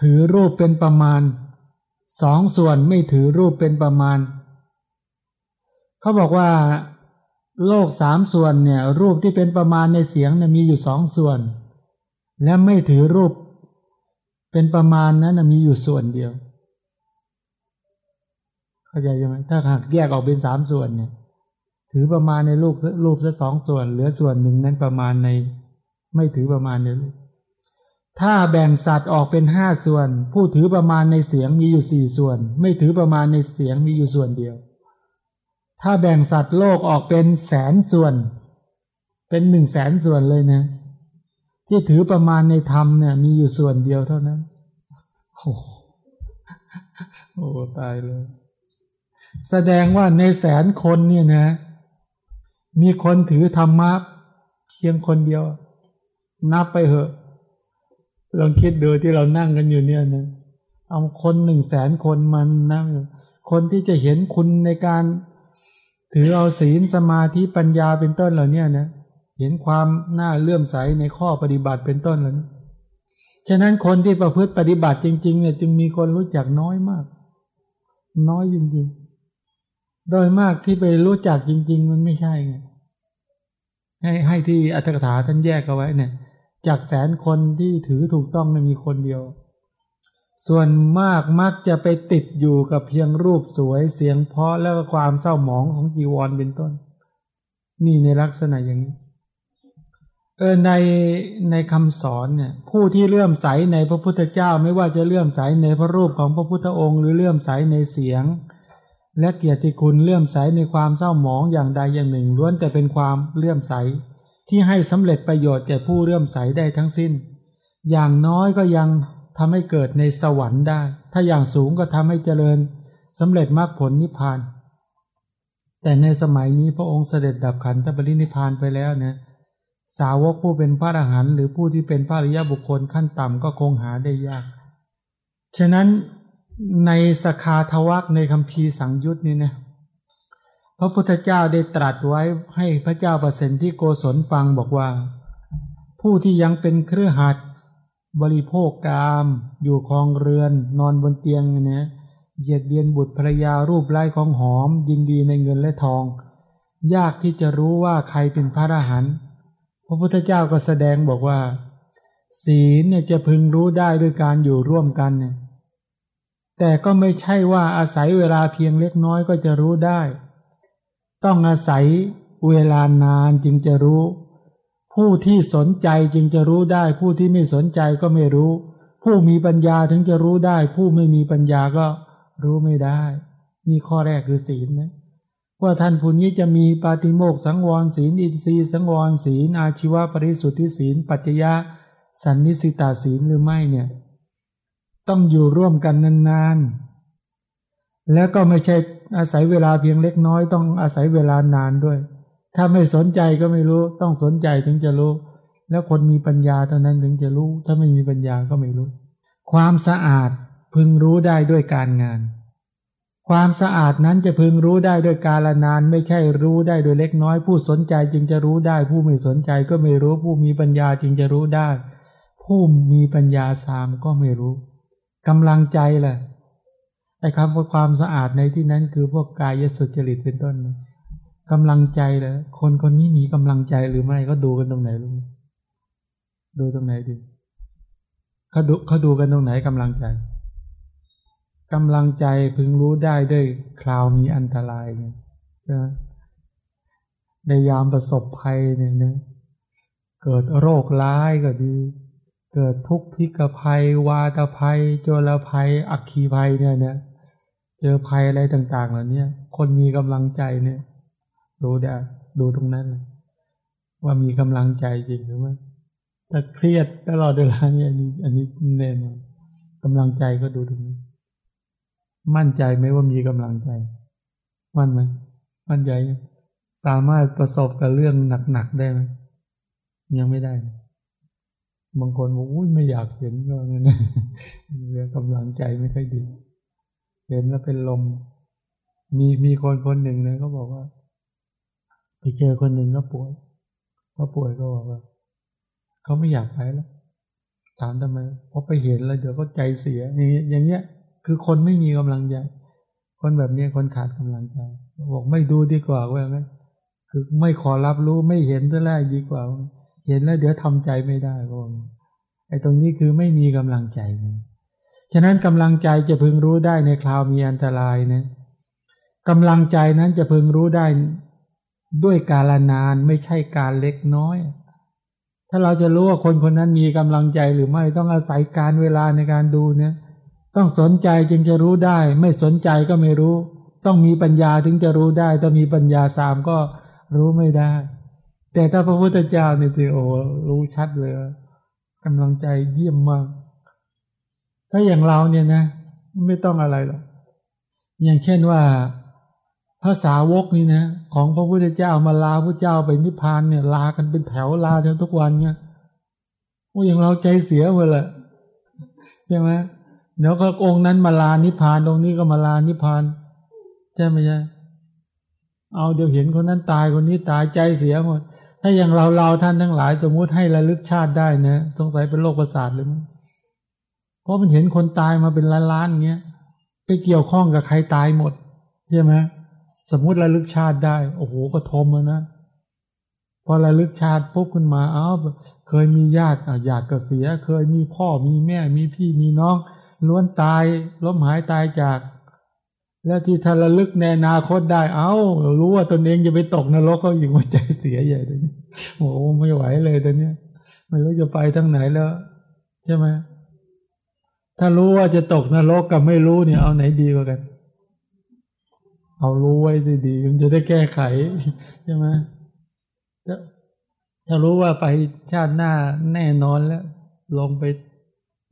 ถือรูปเป็นประมาณสองส่วนไม่ถือรูปเป็นประมาณ เขาบอกว่าโลกสามส่วนเนี่ย รูปที่เป็นประมาณในเสียงเนี่ยมีอยู่สองส่วน และไม่ถือรูปเป็นประมาณนั้นมีอยู่ส่วนเดียว เข้าใจไหมถ้าหากแยกออกเป็นสามส่วนเนี่ย ถือประมาณในรูปรูปซะสองส่วน เหลือส่วนหนึ่งนั้นประมาณใน ไม่ถือประมาณในรูปถ้าแบ่งสัตว์ออกเป็นห้าส่วน ผู้ถือประมาณในเสียงมีอยู่สี่ส่วน ไม่ถือประมาณในเสียงมีอยู่ส่วนเดียว ถ้าแบ่งสัตว์โลกออกเป็นแสนส่วน เป็นหนึ่งแสนส่วนเลยนะ ที่ถือประมาณในธรรมเนี่ย มีอยู่ส่วนเดียวเท่านั้น โอ้โอ้ตายเลย แสดงว่าในแสนคนเนี่ยนะ มีคนถือธรรมะเพียงคนเดียว นับไปเหอะลองคิดดูที่เรานั่งกันอยู่เนี่ยนะเอาคนหนึ่งแสนคนมันนั่งคนที่จะเห็นคุณในการ ถือเอาศีลสมาธิปัญญาเป็นต้นเหล่านี้นะเห็นความน่าเลื่อมใสในข้อปฏิบัติเป็นต้นเหล่านี้ฉะนั้นคนที่ประพฤติปฏิบัติจริง ๆ เนี่ย จึงมีคนรู้จักน้อยมาก น้อยจริงๆ โดยมากที่ไปรู้จักจริง ๆ มันไม่ใช่ไงให้ให้ที่อัตถกถาท่านแยกเอาไว้เนี่ย จากแสนคนที่ถือถูกต้องมีคนเดียว ส่วนมากมักจะไปติดอยู่กับเพียงรูปสวยเสียงเพราะแล้วก็ความเศร้าหมองของจีวรเป็นต้น นี่ในลักษณะอย่างนี้เออในในคำสอนเนี่ย ผู้ที่เลื่อมใสในพระพุทธเจ้า ไม่ว่าจะเลื่อมใสในพระรูปของพระพุทธองค์ หรือเลื่อมใสในเสียง และเกียรติคุณเลื่อมใสในความเศร้าหมองอย่างใดอย่างหนึ่งล้วนแต่เป็นความเลื่อมใส ที่ให้สำเร็จประโยชน์แก่ผู้เรื่อมใสได้ทั้งสิ้น อย่างน้อยก็ยังทำให้เกิดในสวรรค์ได้ ถ้าอย่างสูงก็ทำให้เจริญสำเร็จมรรคผลนิพพาน แต่ในสมัยนี้พระองค์เสด็จดับขันธปรินิพพานไปแล้วนะสาวกผู้เป็นพระอรหันต์หรือผู้ที่เป็นพระอริยบุคคลขั้นต่ำก็คงหาได้ยาก ฉะนั้น ในสคาทวักในคำพีสังยุตนี่นะพระพุทธเจ้าได้ตรัสไว้ให้พระเจ้าประสิทธิโกศลฟังบอกว่า ผู้ที่ยังเป็นเครือหัดบริโภคกาม อยู่คลองเรือน นอนบนเตียงเนี่ยเบียดเบียนบุตรภรรยารูปไร้ของหอม ยินดีในเงินและทอง ยากที่จะรู้ว่าใครเป็นพระอรหันต์พระพุทธเจ้าก็แสดงบอกว่า ศีลเนี่ยจะพึงรู้ได้ด้วยการอยู่ร่วมกันเนี่ย แต่ก็ไม่ใช่ว่าอาศัยเวลาเพียงเล็กน้อยก็จะรู้ได้ ต้องอาศัยเวลานานจึงจะรู้ ผู้ที่สนใจจึงจะรู้ได้ ผู้ที่ไม่สนใจก็ไม่รู้ ผู้มีปัญญาถึงจะรู้ได้ ผู้ไม่มีปัญญาก็รู้ไม่ได้ นี่ข้อแรกคือศีลนะว่าท่านผู้นี้จะมีปาติโมกสังวรศีล อินทรีย์สังวรศีล อาชีวะปริสุทธิศีล ปัจจยะสันนิสิตาศีลหรือไม่เนี่ย ต้องอยู่ร่วมกันนานๆ แล้วก็ไม่ใช่อาศัยเวลาเพียงเล็กน้อย ต้องอาศัยเวลานานด้วย ถ้าไม่สนใจก็ไม่รู้ ต้องสนใจถึงจะรู้ แล้วคนมีปัญญาเท่านั้นถึงจะรู้ ถ้าไม่มีปัญญาก็ไม่รู้ ความสะอาดพึงรู้ได้ด้วยการงาน ความสะอาดนั้นจะพึงรู้ได้ด้วยกาลนาน ไม่ใช่รู้ได้โดยเล็กน้อย ผู้สนใจจึงจะรู้ได้ ผู้ไม่สนใจก็ไม่รู้ ผู้มีปัญญาจึงจะรู้ได้ ผู้มีปัญญาสามก็ไม่รู้ กำลังใจแหละไอ้คำว่าความสะอาดในที่นั้น คือพวกกายสุจริตเป็นต้นกำลังใจเลยคนคนนี้มีกำลังใจหรือไม่ก็ดูกันตรงไหนลูกดูตรงไหนดีเขาดูเขาดูกันตรงไหนกำลังใจกำลังใจพึงรู้ได้ด้วยคราวมีอันตรายเนี่ยใช่ไหมในยามประสบภัยเนี่ยนะเกิดโรคร้ายก็ดี เกิดทุกข์พิกภัย วาตภัย โจรภัย อักขีภัยเนี่ยเนี่ยเจอภัยอะไรต่างๆเหล่านี้คนมีกำลังใจเนี่ยดูได้ดูตรงนั้น ว่ามีกำลังใจจริงหรือไม่ถ้าเครียดตลอดเวลาเนี่ยอันนี้ อันนี้แน่นอนกำลังใจก็ดูตรงนี้ มั่นใจไหมว่ามีกำลังใจ มั่นไหมมั่นใหญ่สามารถประสบกับเรื่องหนักๆได้ไหมยังไม่ได้ บางคนบอกอุ้ยไม่อยากเห็นก็งั้นเรื่องกำลังใจไม่ค่อยดี เห็นแล้วเป็นลม มีมีคนคนหนึ่งเลยเขาบอกว่า ไปเจอคนหนึ่งก็ป่วยก็ป่วยก็บอกว่าเขาไม่อยากไปแล้ว ถามทำไมเพราะไปเห็นแล้วเดี๋ยวก็ใจเสีย อย่างเงี้ยอย่างเงี้ย คือคนไม่มีกำลังใจคนแบบนี้คนขาดกำลังใจบอกไม่ดูดีกว่าว่าไหมคือไม่ขอรับรู้ไม่เห็นตั้งแรกดีกว่า เห็นแล้วเดี๋ยวทำใจไม่ได้ก็ไอ้ตรงนี้คือไม่มีกำลังใจฉะนั้นกำลังใจจะพึงรู้ได้ในคราวมีอันตรายนะกำลังใจนั้นจะพึงรู้ได้ด้วยกาลนานไม่ใช่การเล็กน้อย ถ้าเราจะรู้ว่าคนคนนั้นมีกำลังใจหรือไม่ต้องอาศัยการเวลาในการดูเนี่ยต้องสนใจจึงจะรู้ได้ ไม่สนใจก็ไม่รู้ ต้องมีปัญญาถึงจะรู้ได้ถ้ามีปัญญาสามก็รู้ไม่ได้ แต่ถ้าพระพุทธเจ้าเนี่ยถือโอ้รู้ชัดเลยกำลังใจเยี่ยมมาก ถ้าอย่างเราเนี่ยนะ ไม่ต้องอะไรหรอกอย่างเช่นว่าภาษาวกนี่นะของพระพุทธเจ้ามาลาพระเจ้าไปนิพพานเนี่ย ลากันเป็นแถวลาจนทุกวันเนี่ยโอ้อย่างเราใจเสียหมดเลยใช่ไหมเดี๋ยวก็องค์นั้นมาลานิพพานตรงนี้ก็มาลานิพพานใช่ไหมใช่เอาเดี๋ยวเห็นคนนั้นตายคนนี้ตายใจเสียหมด ถ้าอย่างเราเราท่านทั้งหลายสมมุติให้ระลึกชาติได้นะสงสัยเป็นโรคประสาทเลยมั้งเพราะมันเห็นคนตายมาเป็นล้านๆเงี้ยไปเกี่ยวข้องกับใครตายหมดใช่ไหมสมมุติระลึกชาติได้โอ้โหก็ทมนะพอระลึกชาติปุ๊บขึ้นมาเอ้าเคยมีญาติญาติก็เสีย เคยมีพ่อมีแม่มีพี่มีน้องล้วนตายล้มหายตายจาก แล้วที่ทระลึกในอนาคตได้ เอา้า รู้ว่าตนเองจะไปตกนรกเขาอยู่หัวใจเสียใหญ่เลยโอ้ไม่ไหวเลยตอนนี้ไม่รู้จะไปทางไหนแล้ว ใช่ไหมถ้ารู้ว่าจะตกนรกกับไม่รู้เนี่ย เอาไหนดีกว่ากัน เอารู้ไว้ดีๆมันจะได้แก้ไข ใช่ไหมถ้ารู้ว่าไปชาติหน้าแน่นอนแล้ว ลงไป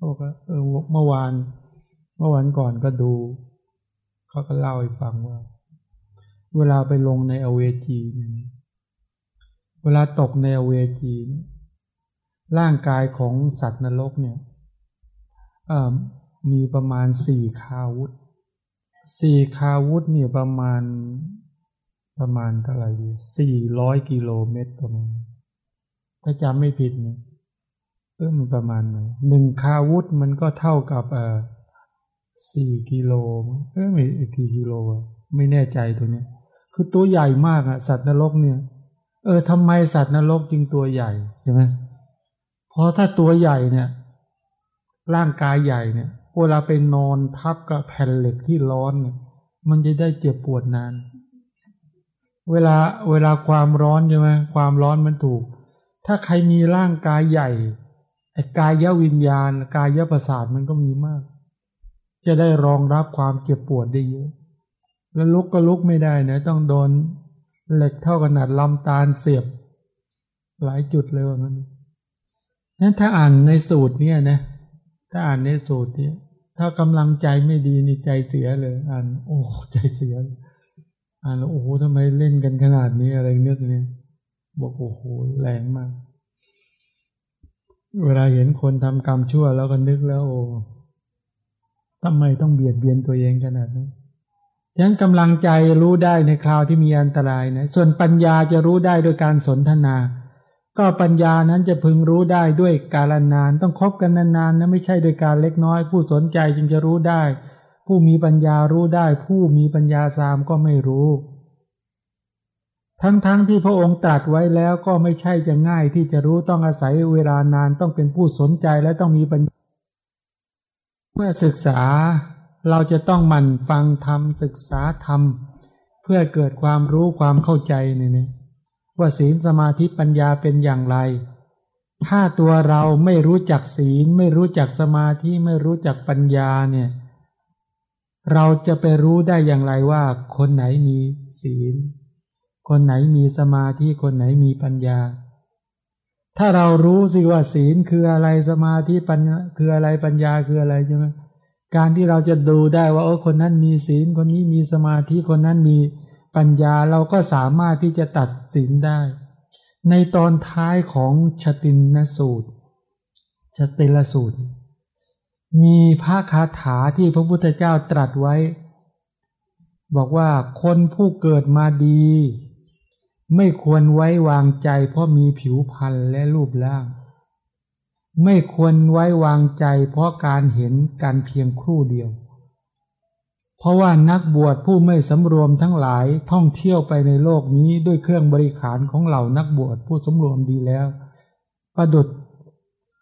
บอกว่าเออเมื่อวาน เมื่อวันก่อนก็ดู เขาก็เล่าให้ฟังว่า เวลาไปลงในอเวจีเนี่ยเวลาตกในอเวจีร่างกายของสัตว์นรกเนี่ยมีประมาณสี่คาวุธสี่คาวุธเนี่ยประมาณประมาณเท่าไหร่ดีสี่ร้อยกิโลเมตรประมาณ ถ้าจำไม่ผิดเนี่ยเออมันประมาณไหนหนึ่งคาวุธมันก็เท่ากับเอ่อ สี่กิโลเออไม่กี่กิโลไม่แน่ใจตัวเนี้ย คือตัวใหญ่มากอะสัตว์นรกเนี่ย เออทำไมสัตว์นรกจึงตัวใหญ่ใช่ไหมเพราะถ้าตัวใหญ่เนี่ย ร่างกายใหญ่เนี่ยเวลาไปนอนทับกับแผ่นเหล็กที่ร้อนเนี่ยมันจะได้เจ็บปวดนาน เวลาเวลาความร้อนใช่ไหมความร้อนมันถูก ถ้าใครมีร่างกายใหญ่ไอ้กายวิญญาณ กายประสาทมันก็มีมาก จะได้รองรับความเจ็บปวดได้เยอะ แล้วลุกก็ลุกไม่ได้นะต้องโดนเหล็กเท่าขนาดลำตาลเสียบ หลายจุดเลยว่างั้นนั้นถ้าอ่านในสูตรเนี่ยนะ ถ้าอ่านในสูตรเนี่ย ถ้ากำลังใจไม่ดีนี่ใจเสียเลย อ่าน โอ้ใจเสีย อ่านแล้วโอ้โหทำไมเล่นกันขนาดนี้อะไรนึกเนี่ย บอกโอ้โหแรงมาก เวลาเห็นคนทำกรรมชั่วแล้วก็นึกแล้วโอ้ ทำไมต้องเบียดเบียนตัวเองขนาดนั้นฉะนั้นกำลังใจรู้ได้ในคราวที่มีอันตรายนะ ส่วนปัญญาจะรู้ได้โดยการสนทนา ก็ปัญญานั้นจะพึงรู้ได้ด้วยกาลนาน ต้องคบกันนานๆนะไม่ใช่โดยการเล็กน้อย ผู้สนใจจึงจะรู้ได้ ผู้มีปัญญารู้ได้ ผู้มีปัญญาสามก็ไม่รู้ ทั้งๆทที่พระองค์ตรัสไว้แล้วก็ไม่ใช่จะง่ายที่จะรู้ต้องอาศัยเวลานานต้องเป็นผู้สนใจและต้องมีปัญญา เมื่อศึกษาเราจะต้องหมั่นฟังธรรมศึกษาธรรม เพื่อเกิดความรู้ความเข้าใจเนี่ยว่าศีลสมาธิปัญญาเป็นอย่างไร ถ้าตัวเราไม่รู้จักศีล ไม่รู้จักสมาธิไม่รู้จักปัญญาเนี่ย เราจะไปรู้ได้อย่างไรว่า คนไหนมีศีล คนไหนมีสมาธิคนไหนมีปัญญา ถ้าเรารู้สิว่าศีลคืออะไรสมาธิปัญญาคืออะไรปัญญาคืออะไรใช่ไหมการที่เราจะดูได้ว่าโอ้คนนั้นมีศีลคนนี้มีสมาธิคนนั้นมีปัญญาเราก็สามารถที่จะตัดสินได้ ในตอนท้ายของชตินสูตรชติลสูตร มีพระคาถาที่พระพุทธเจ้าตรัสไว้ บอกว่าคนผู้เกิดมาดี ไม่ควรไว้วางใจ เพราะมีผิวพรรณและรูปร่าง ไม่ควรไว้วางใจ เพราะการเห็นการเพียงครู่เดียว เพราะว่านักบวชผู้ไม่สำรวมทั้งหลายท่องเที่ยวไปในโลกนี้ด้วยเครื่องบริขารของเหล่านักบวชผู้สำรวมดีแล้ว ประดุด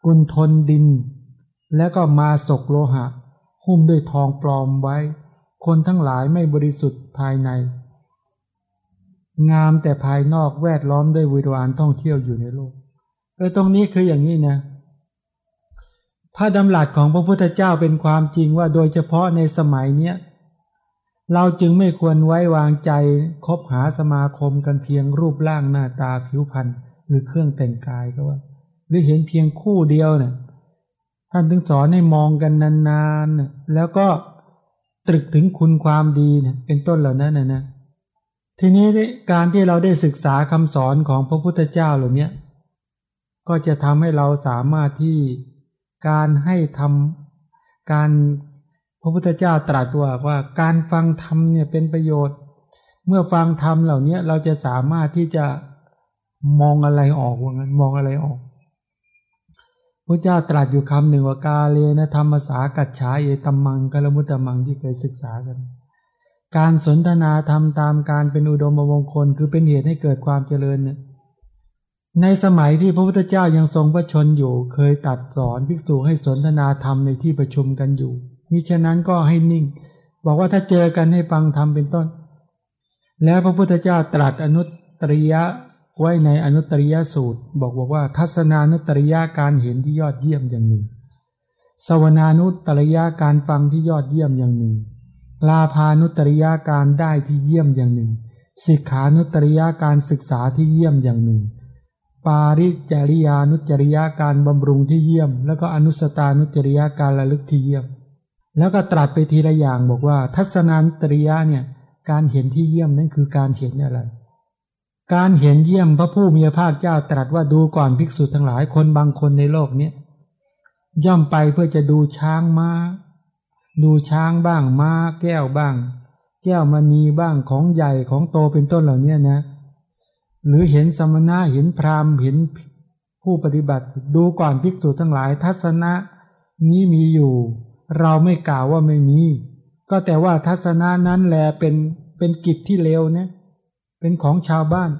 กุนทนดิน และก็มาศกโลหะ หุ้มด้วยทองปลอมไว้ คนทั้งหลายไม่บริสุทธิ์ภายใน งามแต่ภายนอกแวดล้อมด้วยวิรวานท่องเที่ยวอยู่ในโลกเออตรงนี้คืออย่างนี้นะพระดำรัสของพระพุทธเจ้าเป็นความจริงว่าโดยเฉพาะในสมัยเนี้ยเราจึงไม่ควรไว้วางใจคบหาสมาคมกันเพียงรูปร่างหน้าตาผิวพรรณหรือเครื่องแต่งกายก็ว่า หรือเห็นเพียงคู่เดียวเนี่ยท่านถึงสอนให้มองกันนานๆ แล้วก็ตรึกถึงคุณความดีเนี่ยเป็นต้นเหล่านั้นนะนะ ทีนี้การที่เราได้ศึกษาคำสอนของพระพุทธเจ้าเหล่านี้ก็จะทำให้เราสามารถที่การให้ทำการพระพุทธเจ้าตรัสว่าว่าการฟังธรรมเนี่ยเป็นประโยชน์ เมื่อฟังธรรมเหล่านี้เราจะสามารถที่จะมองอะไรออกว่างั้นมองอะไรออกพระเจ้าตรัสอยู่คำหนึ่งว่ากาเลนะธรรมสากัจฉาเอตัมมังกลมุตตมังที่เคยศึกษากัน การสนทนาธรรมตามการเป็นอุดมมงคล คือเป็นเหตุให้เกิดความเจริญเนี่ยในสมัยที่พระพุทธเจ้ายังทรงพระชนอยู่ เคยตัดสอนภิกษุให้สนทนาธรรมในที่ประชุมกันอยู่มิฉะนั้นก็ให้นิ่ง บอกว่าถ้าเจอกันให้ฟังธรรมเป็นต้น แล้วพระพุทธเจ้าตรัสอนุตริยะไว้ในอนุตริยสูตร บอกบอกว่าทัศนานุตริยะการเห็นที่ยอดเยี่ยมอย่างหนึ่งสวนานุตริยะการฟังที่ยอดเยี่ยมอย่างหนึ่ง ลาพานุตริยะการได้ที่เยี่ยมอย่างหนึ่งสิกขานุตริยะการศึกษาที่เยี่ยมอย่างหนึ่ง ปาริจริยานุจริยะการบำรุงที่เยี่ยม แล้วก็อนุสตานุจริยะการระลึกที่เยี่ยม แล้วก็ตรัสไปทีละอย่างบอกว่า ทัศนันตริยะเนี่ยการเห็นที่เยี่ยมนั่นคือการเห็นอะไร การเห็นเยี่ยมพระผู้มีพระภาคเจ้าตรัสว่าดูก่อนภิกษุทั้งหลายคนบางคนในโลกเนี้ยย่อมไปเพื่อจะดูช้างมา้า ดูช้างบ้างม้าแก้วบ้าง แก้วมณีบ้างของใหญ่ของโตเป็นต้นเหล่านี้นะ หรือเห็นสมณะเห็นพราหมณ์เห็นผู้ปฏิบัติดูก่อนภิกษุทั้งหลายทัศนะนี้มีอยู่ เราไม่กล่าวว่าไม่มี ก็แต่ว่าทัศนะนั้นแลเป็นเป็นกิจที่เลวเนี่ยเป็นของชาวบ้าน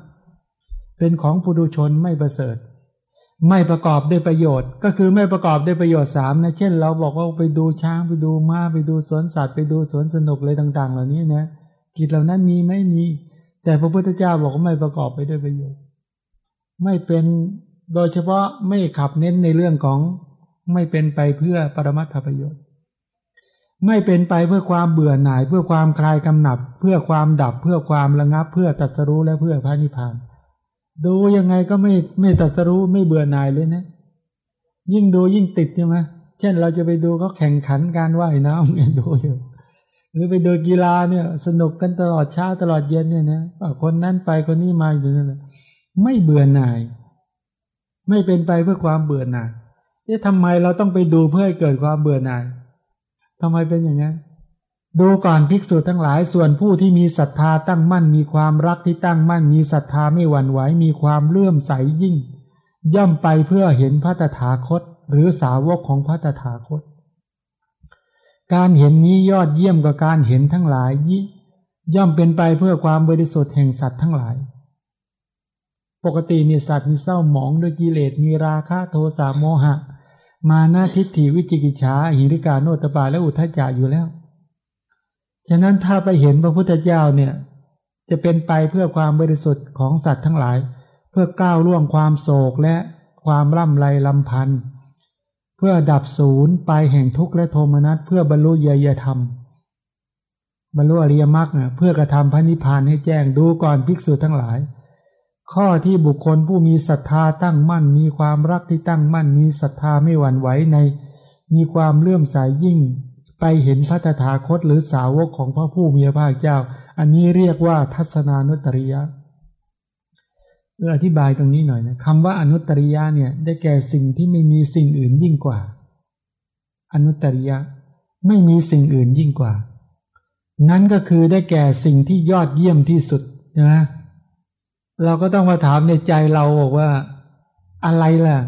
เป็นของปุถุชนไม่ประเสริฐ ไม่ประกอบด้วยประโยชน์ ก็คือไม่ประกอบด้วยประโยชน์สามนะเช่น เราบอกว่าไปดูช้างไปดูม้าไปดูสวนสัตว์ไปดูสวนสนุกอะไรต่าง ๆ เหล่านี้นะกิจเหล่านั้นมีไม่มี แต่พระพุทธเจ้าบอกว่าไม่ประกอบไปด้วยประโยชน์ ไม่เป็นโดยเฉพาะไม่ขับเน้นในเรื่องของไม่เป็นไปเพื่อปรมัตถประโยชน์ ไม่เป็นไปเพื่อความเบื่อหน่าย เพื่อความคลายกำหนับ เพื่อความดับเพื่อความระงับ เพื่อตัดสรู้และเพื่อพระนิพพาน ดูยังไงก็ไม่ไม่ตัดสรู้ไม่เบื่อหน่ายเลยนะ ยิ่งดูยิ่งติดใช่ไหมเช่นเราจะไปดูเขาแข่งขันการว่ายน้ำเนี่ยดูอยู่หรือไปดูกีฬาเนี่ย สนุกกันตลอดเช้าตลอดเย็นเนี่ยนะคนนั้นไปคนนี้มาอยู่นั่นแหละไม่เบื่อหน่าย ไม่เป็นไปเพื่อความเบื่อหน่ายเอ๊ะทำไมเราต้องไปดูเพื่อให้เกิดความเบื่อหน่ายทำไมเป็นอย่างนั้น ดูก่อนภิกษุทั้งหลายส่วนผู้ที่มีศรัทธาตั้งมั่นมีความรักที่ตั้งมั่นมีศรัทธาไม่หวั่นไหวมีความเลื่อมใสยิ่ง ย่อมไปเพื่อเห็นพระตถาคต หรือสาวกของพระตถาคต การเห็นนี้ยอดเยี่ยมกว่าการเห็นทั้งหลายยิย่อมเป็นไปเพื่อความบริสุทธิ์แห่งสัตว์ทั้งหลาย ปกตินี่สัตว์มีเศร้าหมองด้วยกิเลสมีราคะโทสะโมหะ มานาทิฏฐิวิจิกิจฉาหิริกาโนตปาและอุทจจะอยู่แล้ว ฉะนั้นถ้าไปเห็นพระพุทธเจ้าเนี่ยจะเป็นไปเพื่อความบริสุทธิ์ของสัตว์ทั้งหลาย เพื่อก้าวล่วงความโศกและความร่ำไรลำพันธ์เพื่อดับศูนย์ไปแห่งทุกข์และโทมนัสเพื่อบรรลุเยยธรรม บรรลุอริยมรรคเพื่อกระทำพระนิพพานให้แจ้งดูก่อนภิกษุทั้งหลาย ข้อที่บุคคลผู้มีศรัทธาตั้งมั่น มีความรักที่ตั้งมั่นมีศรัทธาไม่หวั่นไหวใน มีความเลื่อมใสยยิ่ง ไปเห็นพระตถาคตหรือสาวกของพระผู้มีพระภาคเจ้า อันนี้เรียกว่าทัศนานุตริยะเอออธิบายตรงนี้หน่อยนะคำว่าอนุตริยะเนี่ยได้แก่สิ่งที่ไม่มีสิ่งอื่นยิ่งกว่า อนุตริยะไม่มีสิ่งอื่นยิ่งกว่างั้นก็คือได้แก่สิ่งที่ยอดเยี่ยมที่สุดนะเราก็ต้องมาถามในใจเราบอกว่า อะไรล่ะ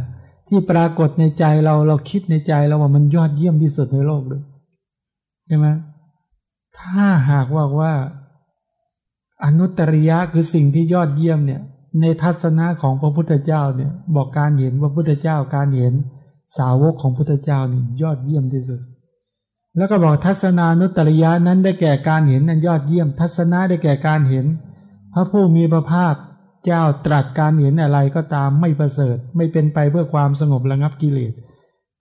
ที่ปรากฏในใจเราเราคิดในใจเราว่ามันยอดเยี่ยมที่สุดในโลกเลย ใช่ไหมถ้าหากว่าว่า อนุตริยะคือสิ่งที่ยอดเยี่ยมเนี่ย ในทัศนะของพระพุทธเจ้าเนี่ย บอกการเห็นพระพุทธเจ้าการเห็นสาวกของพุทธเจ้านี่ยอดเยี่ยมที่สุด แล้วก็บอกทัศนานุตริยะนั้นได้แก่การเห็นนั้นยอดเยี่ยม ทัศนะได้แก่การเห็น พระผู้มีพระภาคเจ้าตรัสการเห็นอะไรก็ตามไม่ประเสริฐ ไม่เป็นไปเพื่อความสงบระงับกิเลส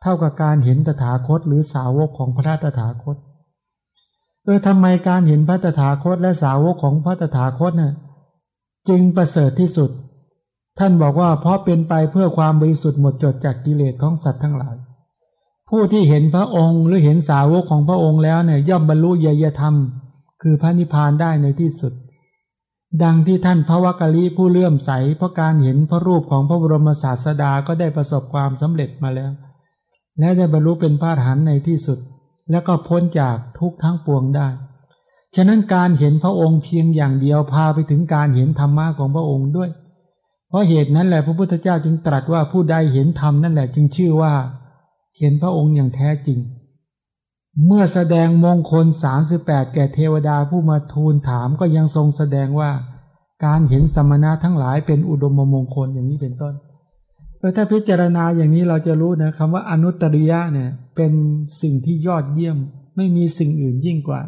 เท่ากับการเห็นตถาคตหรือสาวกของพระตถาคต เออทำไมการเห็นพระตถาคตและสาวกของพระตถาคตเนี่ยจึงประเสริฐที่สุด ท่านบอกว่าเพราะเป็นไปเพื่อความบริสุทธิ์หมดจดจากกิเลสของสัตว์ทั้งหลาย ผู้ที่เห็นพระองค์หรือเห็นสาวกของพระองค์แล้วเนี่ยย่อมบรรลุเยยธรรม คือพระนิพพานได้ในที่สุด ดังที่ท่านพระวกกะลิผู้เลื่อมใส เพราะการเห็นพระรูปของพระบรมศาสดาก็ได้ประสบความสำเร็จมาแล้ว และได้บรรลุเป็นพระอรหันต์ในที่สุด แล้วก็พ้นจากทุกทั้งปวงได้ ฉะนั้นการเห็นพระองค์เพียงอย่างเดียวพาไปถึงการเห็นธรรมะของพระองค์ด้วย เพราะเหตุนั้นแหละพระพุทธเจ้าจึงตรัสว่าผู้ใดเห็นธรรมนั่นแหละจึงชื่อว่า เห็นพระองค์อย่างแท้จริง เมื่อแสดงมงคลสามสิบแปดแก่เทวดาผู้มาทูลถามก็ยังทรงแสดงว่า การเห็นสมณะทั้งหลายเป็นอุดมมงคลอย่างนี้เป็นต้น ถ้าพิจารณาอย่างนี้เราจะรู้นะคำว่าอนุตริยะเนี่ย เป็นสิ่งที่ยอดเยี่ยม ไม่มีสิ่งอื่นยิ่งกว่า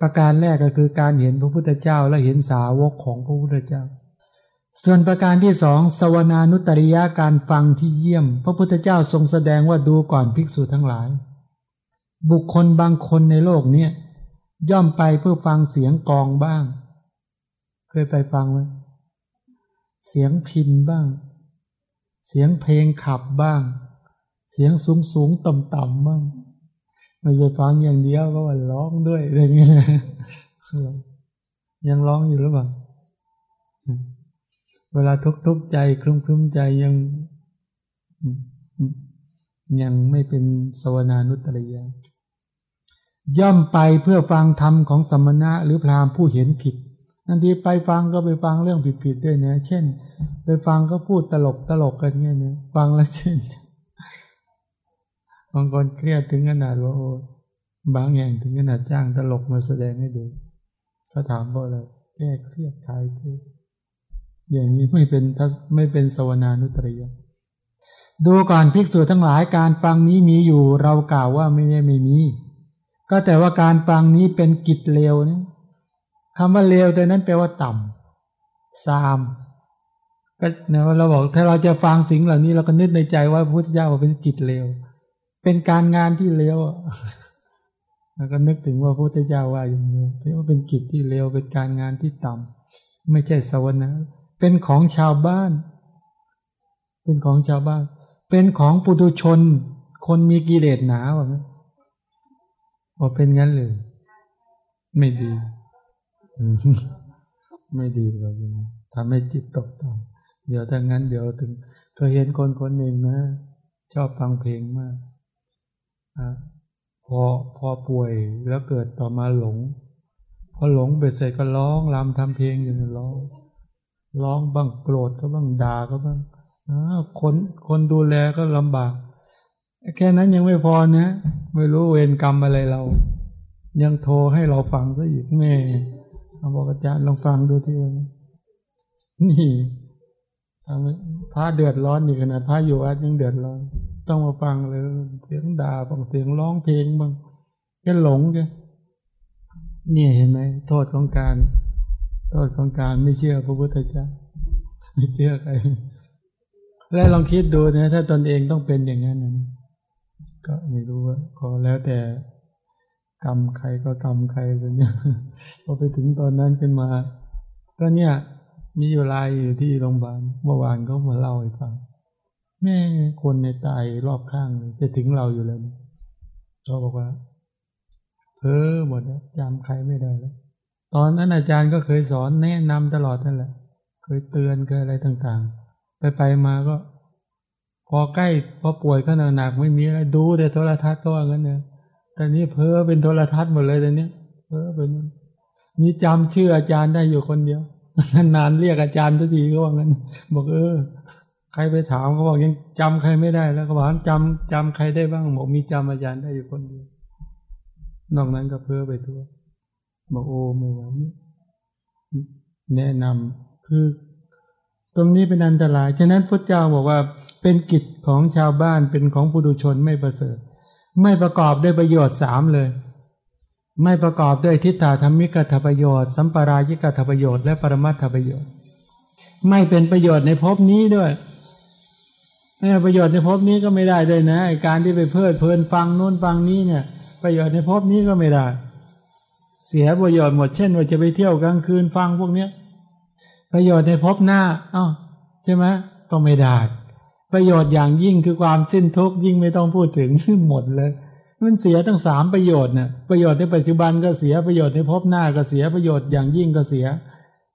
ประการแรกก็คือการเห็นพระพุทธเจ้าและเห็นสาวกของพระพุทธเจ้า ส่วนประการที่สองสวนานุตริยะการฟังที่เยี่ยม พระพุทธเจ้าทรงแสดงว่าดูก่อนภิกษุทั้งหลาย บุคคลบางคนในโลกเนี้ยย่อมไปเพื่อฟังเสียงกองบ้าง เคยไปฟังไหมเสียงพินบ้าง เสียงเพลงขับบ้าง เสียงสูงสูงต่ำต่ำบ้างไม่ใช่ฟังอย่างเดียวก็ว่าร้องด้วยอะไรเงี้ยยังร้องอยู่หรือเปล่าเวลาทุกทุกใจคลุ้มคลุ้มใจยังยังไม่เป็นสวนานุตริยาย่อมไปเพื่อฟังธรรมของสมณะหรือพราหมณ์ผู้เห็นผิด นันทีไปฟังก็ไปฟังเรื่องผิดๆด้วยนะ เช่น ไปฟังก็พูดตลกตลกกันเงี้ยนะฟังแล้วเช่นบางคนเครียดถึงขนาดว่าโอ้บางอย่างถึงขนาดจ้างตลกมาแสดงให้ดูเขาถามว่าอะไรแก้เครียดคลายเครียดอย่างนี้ไม่เป็นไม่เป็นสวนานุตริยดูก่อนภิกษุทั้งหลายการฟังนี้มีอยู่เรากล่าวว่าไม่ได้ไม่มี ก็แต่ว่าการฟังนี้เป็นกิจเลวนะ คำว่าเลวตัวนั้นแปลว่าต่ำซามก็เราบอกถ้าเราจะฟังสิ่งเหล่านี้เราก็นึกในใจว่าพระพุทธเจ้าเป็นกิจเลว เป็นการงานที่เลวแล้วก็นึกถึงว่าพระพุทธเจ้าว่าอย่างนี้ที่ว่าเป็นกิจที่เลวเป็นการงานที่ต่ำไม่ใช่สวรรค์เป็นของชาวบ้าน เป็นของชาวบ้าน เป็นของปุถุชน คนมีกิเลสหนาว่างั้นว่าเป็นงั้นเลย ไม่ดี ไม่ดีเลยทำให้จิตตกต่ำเดี๋ยวถ้างั้นเดี๋ยวถึงเคยเห็นคนคนหนึ่งนะ ชอบฟังเพลงมากอพอพอป่วยแล้วเกิดต่อมาหลง พอหลงเบ็ดเสร็จก็ร้องรำทำเพลงอยู่ในร้องร้องบ้างโกรธก็บ้างด่าก็บ้างคนคนดูแลก็ลำบาก แค่นั้นยังไม่พอนะ ไม่รู้เวรกรรมอะไรเรา ยังโทรให้เราฟังซะอีกแม่ เอาบอกอาจารย์ลองฟังดูที่นี่ทำพระเดือดร้อนอยู่ขนาดพระอยู่วัดยังเดือดร้อน ต้องมาฟังเลยเสียงด่าบางเสียงร้องเพลงบางแค่หลงแกนี่ยเห็นไหมโทษของการ โทษของการไม่เชื่อพระพุทธเจ้าไม่เชื่อใครแล้วลองคิดดูนะถ้าตนเองต้องเป็นอย่างนั้นนะก็ไม่รู้ว่าก็แล้วแต่ กรรมใครก็กรรมใครเลยเนี่ยพอไปถึงตอนนั้นขึ้นมา ก็เนี่ย มีอยู่รายอยู่ที่โรงพยาบาลเมื่อวานเขามาเล่าให้ฟัง แม่คนในตายรอบข้างจะถึงเราอยู่แล้วเขาบอกว่าเพ้อหมดแล้วจำใครไม่ได้แล้ว ตอนนั้นอาจารย์ก็เคยสอนแนะนำตลอดนั่นแหละ เคยเตือนเคยอะไรต่างๆ ไปไปมาก็ พอใกล้พอป่วยก็หนักๆไม่มีอะไรดูแต่โทรทัศน์ก็ว่างั้นเนี่ย แต่นี้เพ้อเป็นโทรทัศน์หมดเลยแต่เนี้เพ้อเป็นมีจำชื่ออาจารย์ได้อยู่คนเดียว นานเรียกอาจารย์ทุกทีก็ว่างั้น บอกเออ ใครไปถามเขาบอกยังจำใครไม่ได้แล้วก็บอกจำจำใครได้บ้างบอกมีจำอาจารย์ได้อยู่คนเดียวนอกนั้นก็เพ้อไปทั่วบอกโอ้ไม่ไหวแนะนำคือตรงนี้เป็นอันตราย ฉะนั้นพระเจ้าบอกว่าเป็นกิจของชาวบ้านเป็นของปุถุชนไม่ประเสริฐ ไม่ประกอบด้วยประโยชน์สามเลย ไม่ประกอบด้วยทิฏฐาธรรมิกถประโยชน์ สัมปรายิกถประโยชน์และปรมัตถประโยชน์ ไม่เป็นประโยชน์ในภพนี้ด้วยไม่ประโยชน์ในภพนี้ก็ไม่ได้ด้วยนะการที่ไปเพลิดเพลินฟังโน้นฟังนี้เนี่ย ประโยชน์ในภพนี้ก็ไม่ได้ เสียประโยชน์หมดเช่นว่าจะไปเที่ยวกลางคืนฟังพวกเนี้ยประโยชน์ในภพหน้าอ้าวใช่ไหมก็ไม่ได้ ประโยชน์อย่างยิ่งคือความสิ้นทุกข์ยิ่งไม่ต้องพูดถึงหมดเลย มันเสียตั้งสามประโยชน์น่ะประโยชน์ในปัจจุบันก็เสียประโยชน์ในภพหน้าก็เสียประโยชน์อย่างยิ่งก็เสีย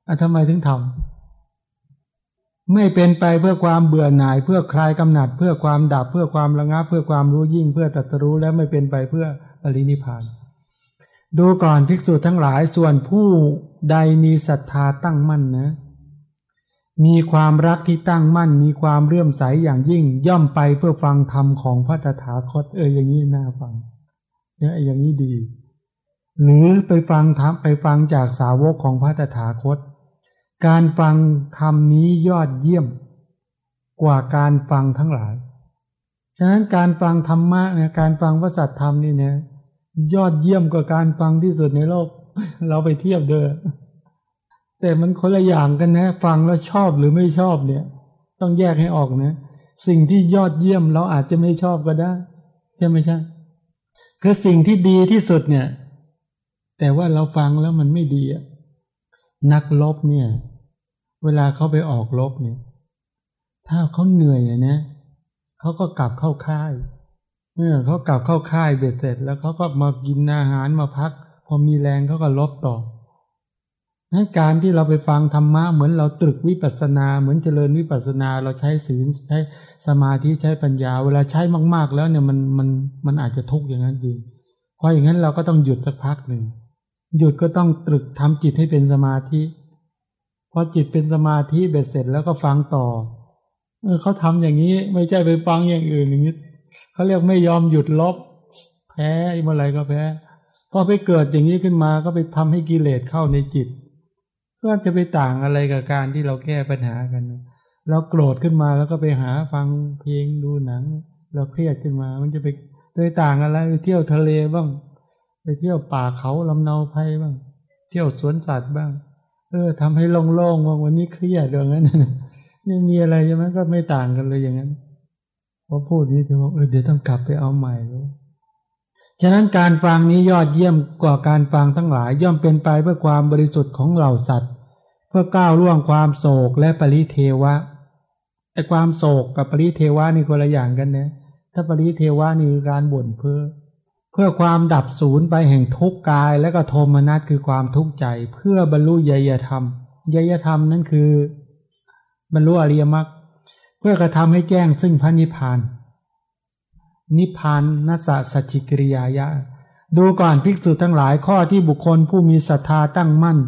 อะทำไมถึงทำไม่เป็นไปเพื่อความเบื่อหน่าย เพื่อคลายกำหนัด เพื่อความดับเพื่อความระงับ เพื่อความรู้ยิ่งเพื่อตัดสู้และไม่เป็นไปเพื่อปรินิพาน ดูก่อนภิกษุทั้งหลายส่วนผู้ใดมีศรัทธาตั้งมั่นนะ มีความรักที่ตั้งมั่น มีความเรื่อมใสอย่างยิ่ง ย่อมไปเพื่อฟังธรรมของพระตถาคต เอออย่างนี้น่าฟังเนี่ยอย่างนี้ดี หรือไปฟังธรรมไปฟังจากสาวกของพระตถาคต การฟังธรรมนี้ยอดเยี่ยม กว่าการฟังทั้งหลาย ฉะนั้นการฟังธรรมะเนี่ยการฟังพระสัทธรรมนี่เนี่ยยอดเยี่ยมกว่าการฟังที่สุดในโลก เราไปเทียบเด้อ แต่มันคนละอย่างกันนะ ฟังแล้วชอบหรือไม่ชอบเนี่ย ต้องแยกให้ออกนะ สิ่งที่ยอดเยี่ยมเราอาจจะไม่ชอบก็ได้ ใช่ไหมใช่คือสิ่งที่ดีที่สุดเนี่ย แต่ว่าเราฟังแล้วมันไม่ดีอะนักลบเนี่ย เวลาเขาไปออกลบเนี่ย ถ้าเขาเหนื่อยเนี่ยเขาก็กลับเข้าค่ายเมื่อเขากลับเข้าค่ายเบ็ดเสร็จ แล้วเขาก็มากินอาหารมาพัก พอมีแรงเขาก็ลบต่อ นั้นการที่เราไปฟังธรรมะเหมือนเราตรึกวิปัสสนา เหมือนเจริญวิปัสสนา เราใช้ศีลใช้สมาธิใช้ปัญญา เวลาใช้มาก ๆ แล้วเนี่ยมันมันมันอาจจะทุกข์อย่างนั้นจริงเพราะอย่างนั้นเราก็ต้องหยุดสักพักหนึ่งหยุดก็ต้องตรึกทำจิตให้เป็นสมาธิพอจิตเป็นสมาธิเบ็ดเสร็จแล้วก็ฟังต่อเออเขาทำอย่างนี้ไม่ใช่ไปฟังอย่างอื่นอย่างนี้เขาเรียกไม่ยอมหยุดลบแพ้เมื่อไรก็แพ้พอไปเกิดอย่างนี้ขึ้นมาก็ไปทำให้กิเลสเข้าในจิต ก็จะไปต่างอะไรกับการที่เราแก้ปัญหากัน เราโกรธขึ้นมาแล้วก็ไปหาฟังเพลงดูหนัง เราเครียดขึ้นมา มันจะไปจะต่างอะไรไปเที่ยวทะเลบ้าง ไปเที่ยวป่าเขาลำเนาไพรบ้าง เที่ยวสวนสัตว์บ้าง เออทำให้โล่งๆว่าวันนี้เครียดอย่างนั้นนี่มีอะไรใช่ไหมก็ไม่ต่างกันเลยอย่างนั้นพอพูดนี้ถึงว่าเดี๋ยวต้องกลับไปเอาใหม่แล้ว ฉะนั้นการฟังนี้ยอดเยี่ยมกว่าการฟังทั้งหลายย่อมเป็นไปเพื่อความบริสุทธิ์ของเหล่าสัตว์ เพื่อก้าวล่วงความโศกและปริเทวะไอความโศกกับปริเทวะนี่คนละอย่างกันนะถ้าปริเทวะนี่คือการบ่นเพื่อ เพื่อความดับศูนย์ไปแห่งทุกกายและก็โทมนัสคือความทุกข์ใจ เพื่อบรรลุยยธรรมยยธรรมนั่นคือบรรลุอริยมรรคเพื่อกระทำให้แจ้งซึ่งพระนิพพาน นิพพานนัสสัจจิกริยายะ ดูก่อนภิกษุทั้งหลายข้อที่บุคคลผู้มีศรัทธาตั้งมั่น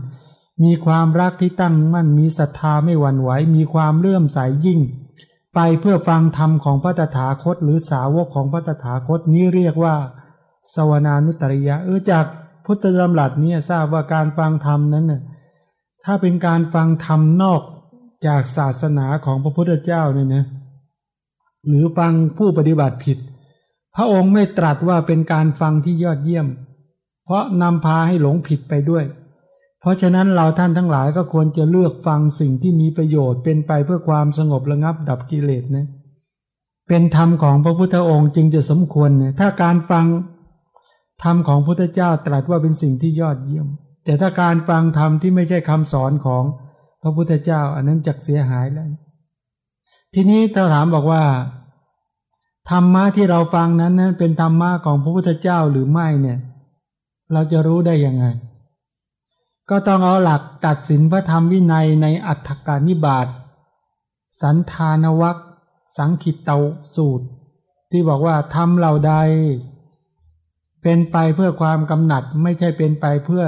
มีความรักที่ตั้งมั่น มีศรัทธาไม่หวั่นไหว มีความเลื่อมใสยยิ่ง ไปเพื่อฟังธรรมของพระตถาคต หรือสาวกของพระตถาคตนี้เรียกว่าสวนานุตริยะเออจากพุทธธรรมหลัดนี้ทราบว่าการฟังธรรมนั้นน่ะถ้าเป็นการฟังธรรมนอกจากศาสนาของพระพุทธเจ้าเนี่ยนะหรือฟังผู้ปฏิบัติผิด พระองค์ไม่ตรัสว่าเป็นการฟังที่ยอดเยี่ยม เพราะนำพาให้หลงผิดไปด้วย เพราะฉะนั้นเราท่านทั้งหลายก็ควรจะเลือกฟังสิ่งที่มีประโยชน์เป็นไปเพื่อความสงบระงับดับกิเลสนะเป็นธรรมของพระพุทธองค์จึงจะสมควรเนี่ยถ้าการฟังธรรมของพระพุทธเจ้าตรัสว่าเป็นสิ่งที่ยอดเยี่ยม แต่ถ้าการฟังธรรมที่ไม่ใช่คำสอนของพระพุทธเจ้า อันนั้นจักเสียหายแล้ว ทีนี้เราถามบอกว่า ธรรมะที่เราฟังนั้นนั้นเป็นธรรมะของพระพุทธเจ้าหรือไม่เนี่ย เราจะรู้ได้ยังไง ก็ต้องเอาหลักตัดสินพระธรรมวินัยในอัฏฐกานิบาตสันธานวัคสังขิตเตาสูตร ที่บอกว่าทำเหล่าใด เป็นไปเพื่อความกำหนัดไม่ใช่เป็นไปเพื่อ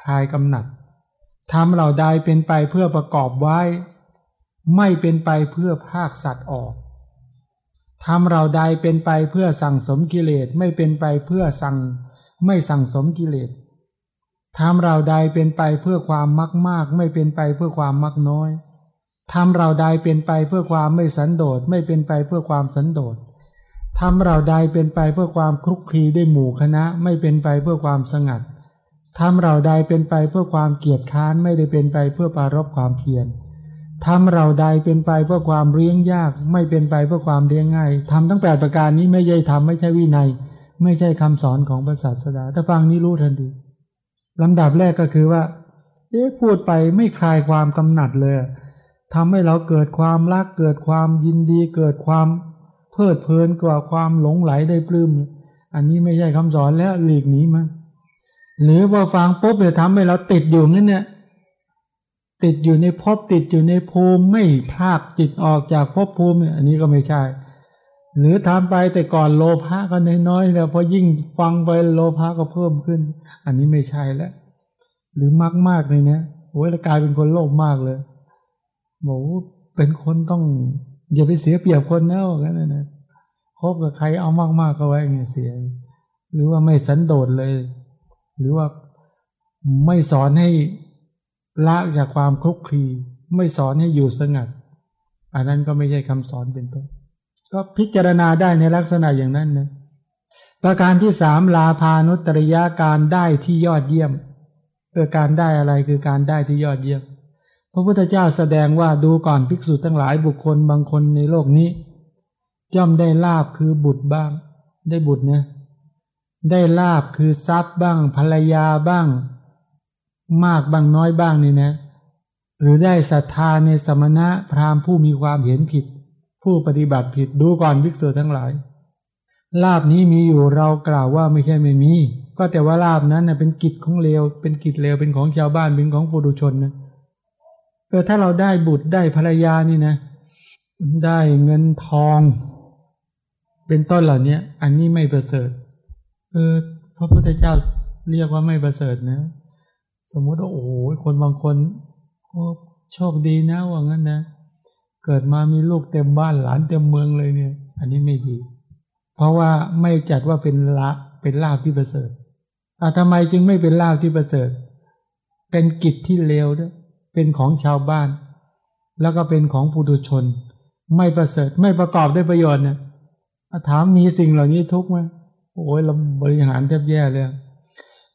คลายกำหนัดทำเหล่าใดเป็นไปเพื่อประกอบไว้ ไม่เป็นไปเพื่อภาคสัตว์ออก ทำเราใดเป็นไปเพื่อสั่งสมกิเลสไม่เป็นไปเพื่อสั่งไม่สั่งสมกิเลสทำเราใดเป็นไปเพื่อความมักมาก ไม่เป็นไปเพื่อความมักน้อยทำเราใดเป็นไปเพื่อความไม่สันโดษไม่เป็นไปเพื่อความสันโดษทำเราใดเป็นไปเพื่อความคลุกคลีด้วยหมู่คณะ ไม่เป็นไปเพื่อความสงัดทำเราใดเป็นไปเพื่อความเกียจค้านไม่ได้เป็นไปเพื่อปารบความเพียร ทำเราใดเป็นไปเพื่อความเลี้ยงยาก ไม่เป็นไปเพื่อความเลี้ยงง่ายทำทั้งแปดประการนี้ไม่ใช่ทำไม่ใช่วินัย ไม่ใช่คำสอนของพระศาสดาถ้าฟังนี้รู้ทันทีลำดับแรกก็คือว่า เอ๊ะพูดไปไม่คลายความกำหนัดเลยทำให้เราเกิดความรักเกิดความยินดี เกิดความเพลิดเพลินกว่าความหลงไหลได้ปลื้มอันนี้ไม่ใช่คำสอนแล้วหลีกหนีมาหรือว่าฟังปุ๊บจะทำให้เราติดอยู่นั่นเนี่ย ติดอยู่ในภพติดอยู่ในภูมิไม่พากจิตออกจากภพภูมิอันนี้ก็ไม่ใช่ หรือทำไปแต่ก่อนโลภะก็น้อยๆแล้วพอยิ่งฟังไปโลภะก็เพิ่มขึ้น อันนี้ไม่ใช่แล้ว หรือมากมากเลยเนี่ยโอ้ยกลายเป็นคนโลภมากเลยบอกเป็นคนต้องอย่าไปเสียเปรียบคนนะว่างั้นนะคบกับใครเอามากๆก็ไว้ไงเสีย หรือว่าไม่สันโดษเลย หรือว่าไม่สอนให้ ละจากความคลุกคลีไม่สอนให้อยู่สงัด อันนั้นก็ไม่ใช่คำสอนเป็นต้น ก็พิจารณาได้ในลักษณะอย่างนั้นนะประการที่สามลาพานุตริยาการได้ที่ยอดเยี่ยมเออการได้อะไรคือการได้ที่ยอดเยี่ยม พระพุทธเจ้าแสดงว่าดูก่อนภิกษุทั้งหลายบุคคลบางคนในโลกนี้ ย่อมได้ลาบคือบุตรบ้าง ได้บุตรเนี่ยได้ลาบคือทรัพย์บ้างภรรยาบ้าง มากบ้างน้อยบ้างนี่นะ หรือได้ศรัทธาในสมณะพราหมณ์ผู้มีความเห็นผิด ผู้ปฏิบัติผิดดูก่อนภิกษุทั้งหลาย ลาบนี้มีอยู่เรากล่าวว่าไม่ใช่ไม่มี ก็แต่ว่าลาบนั้นเป็นกิจของเลวเป็นกิจเลวเป็นของชาวบ้านเป็นของปุถุชนนะเออถ้าเราได้บุตรได้ภรรยานี่นะ ได้เงินทอง เป็นต้นเหล่านี้อันนี้ไม่ประเสริฐเออพระพุทธเจ้าเรียกว่าไม่ประเสริฐนะ สมมุติว่าโอ้โหคนบางคนโชคดีนะว่างั้นนะ เกิดมามีลูกเต็มบ้านหลานเต็มเมืองเลยเนี่ย อันนี้ไม่ดี เพราะว่าไม่จัดว่าเป็นละเป็นลาบที่ประเสริฐอ่ทำไมจึงไม่เป็นลาบที่ประเสริฐ เป็นกิจที่เลวด้วยเป็นของชาวบ้าน แล้วก็เป็นของปุถุชน ไม่ประเสริฐไม่ประกอบด้วยประโยชน์เนี่ยถามมีสิ่งเหล่านี้ทุกไหมโอ้ยเราบริหารแทบแย่เลย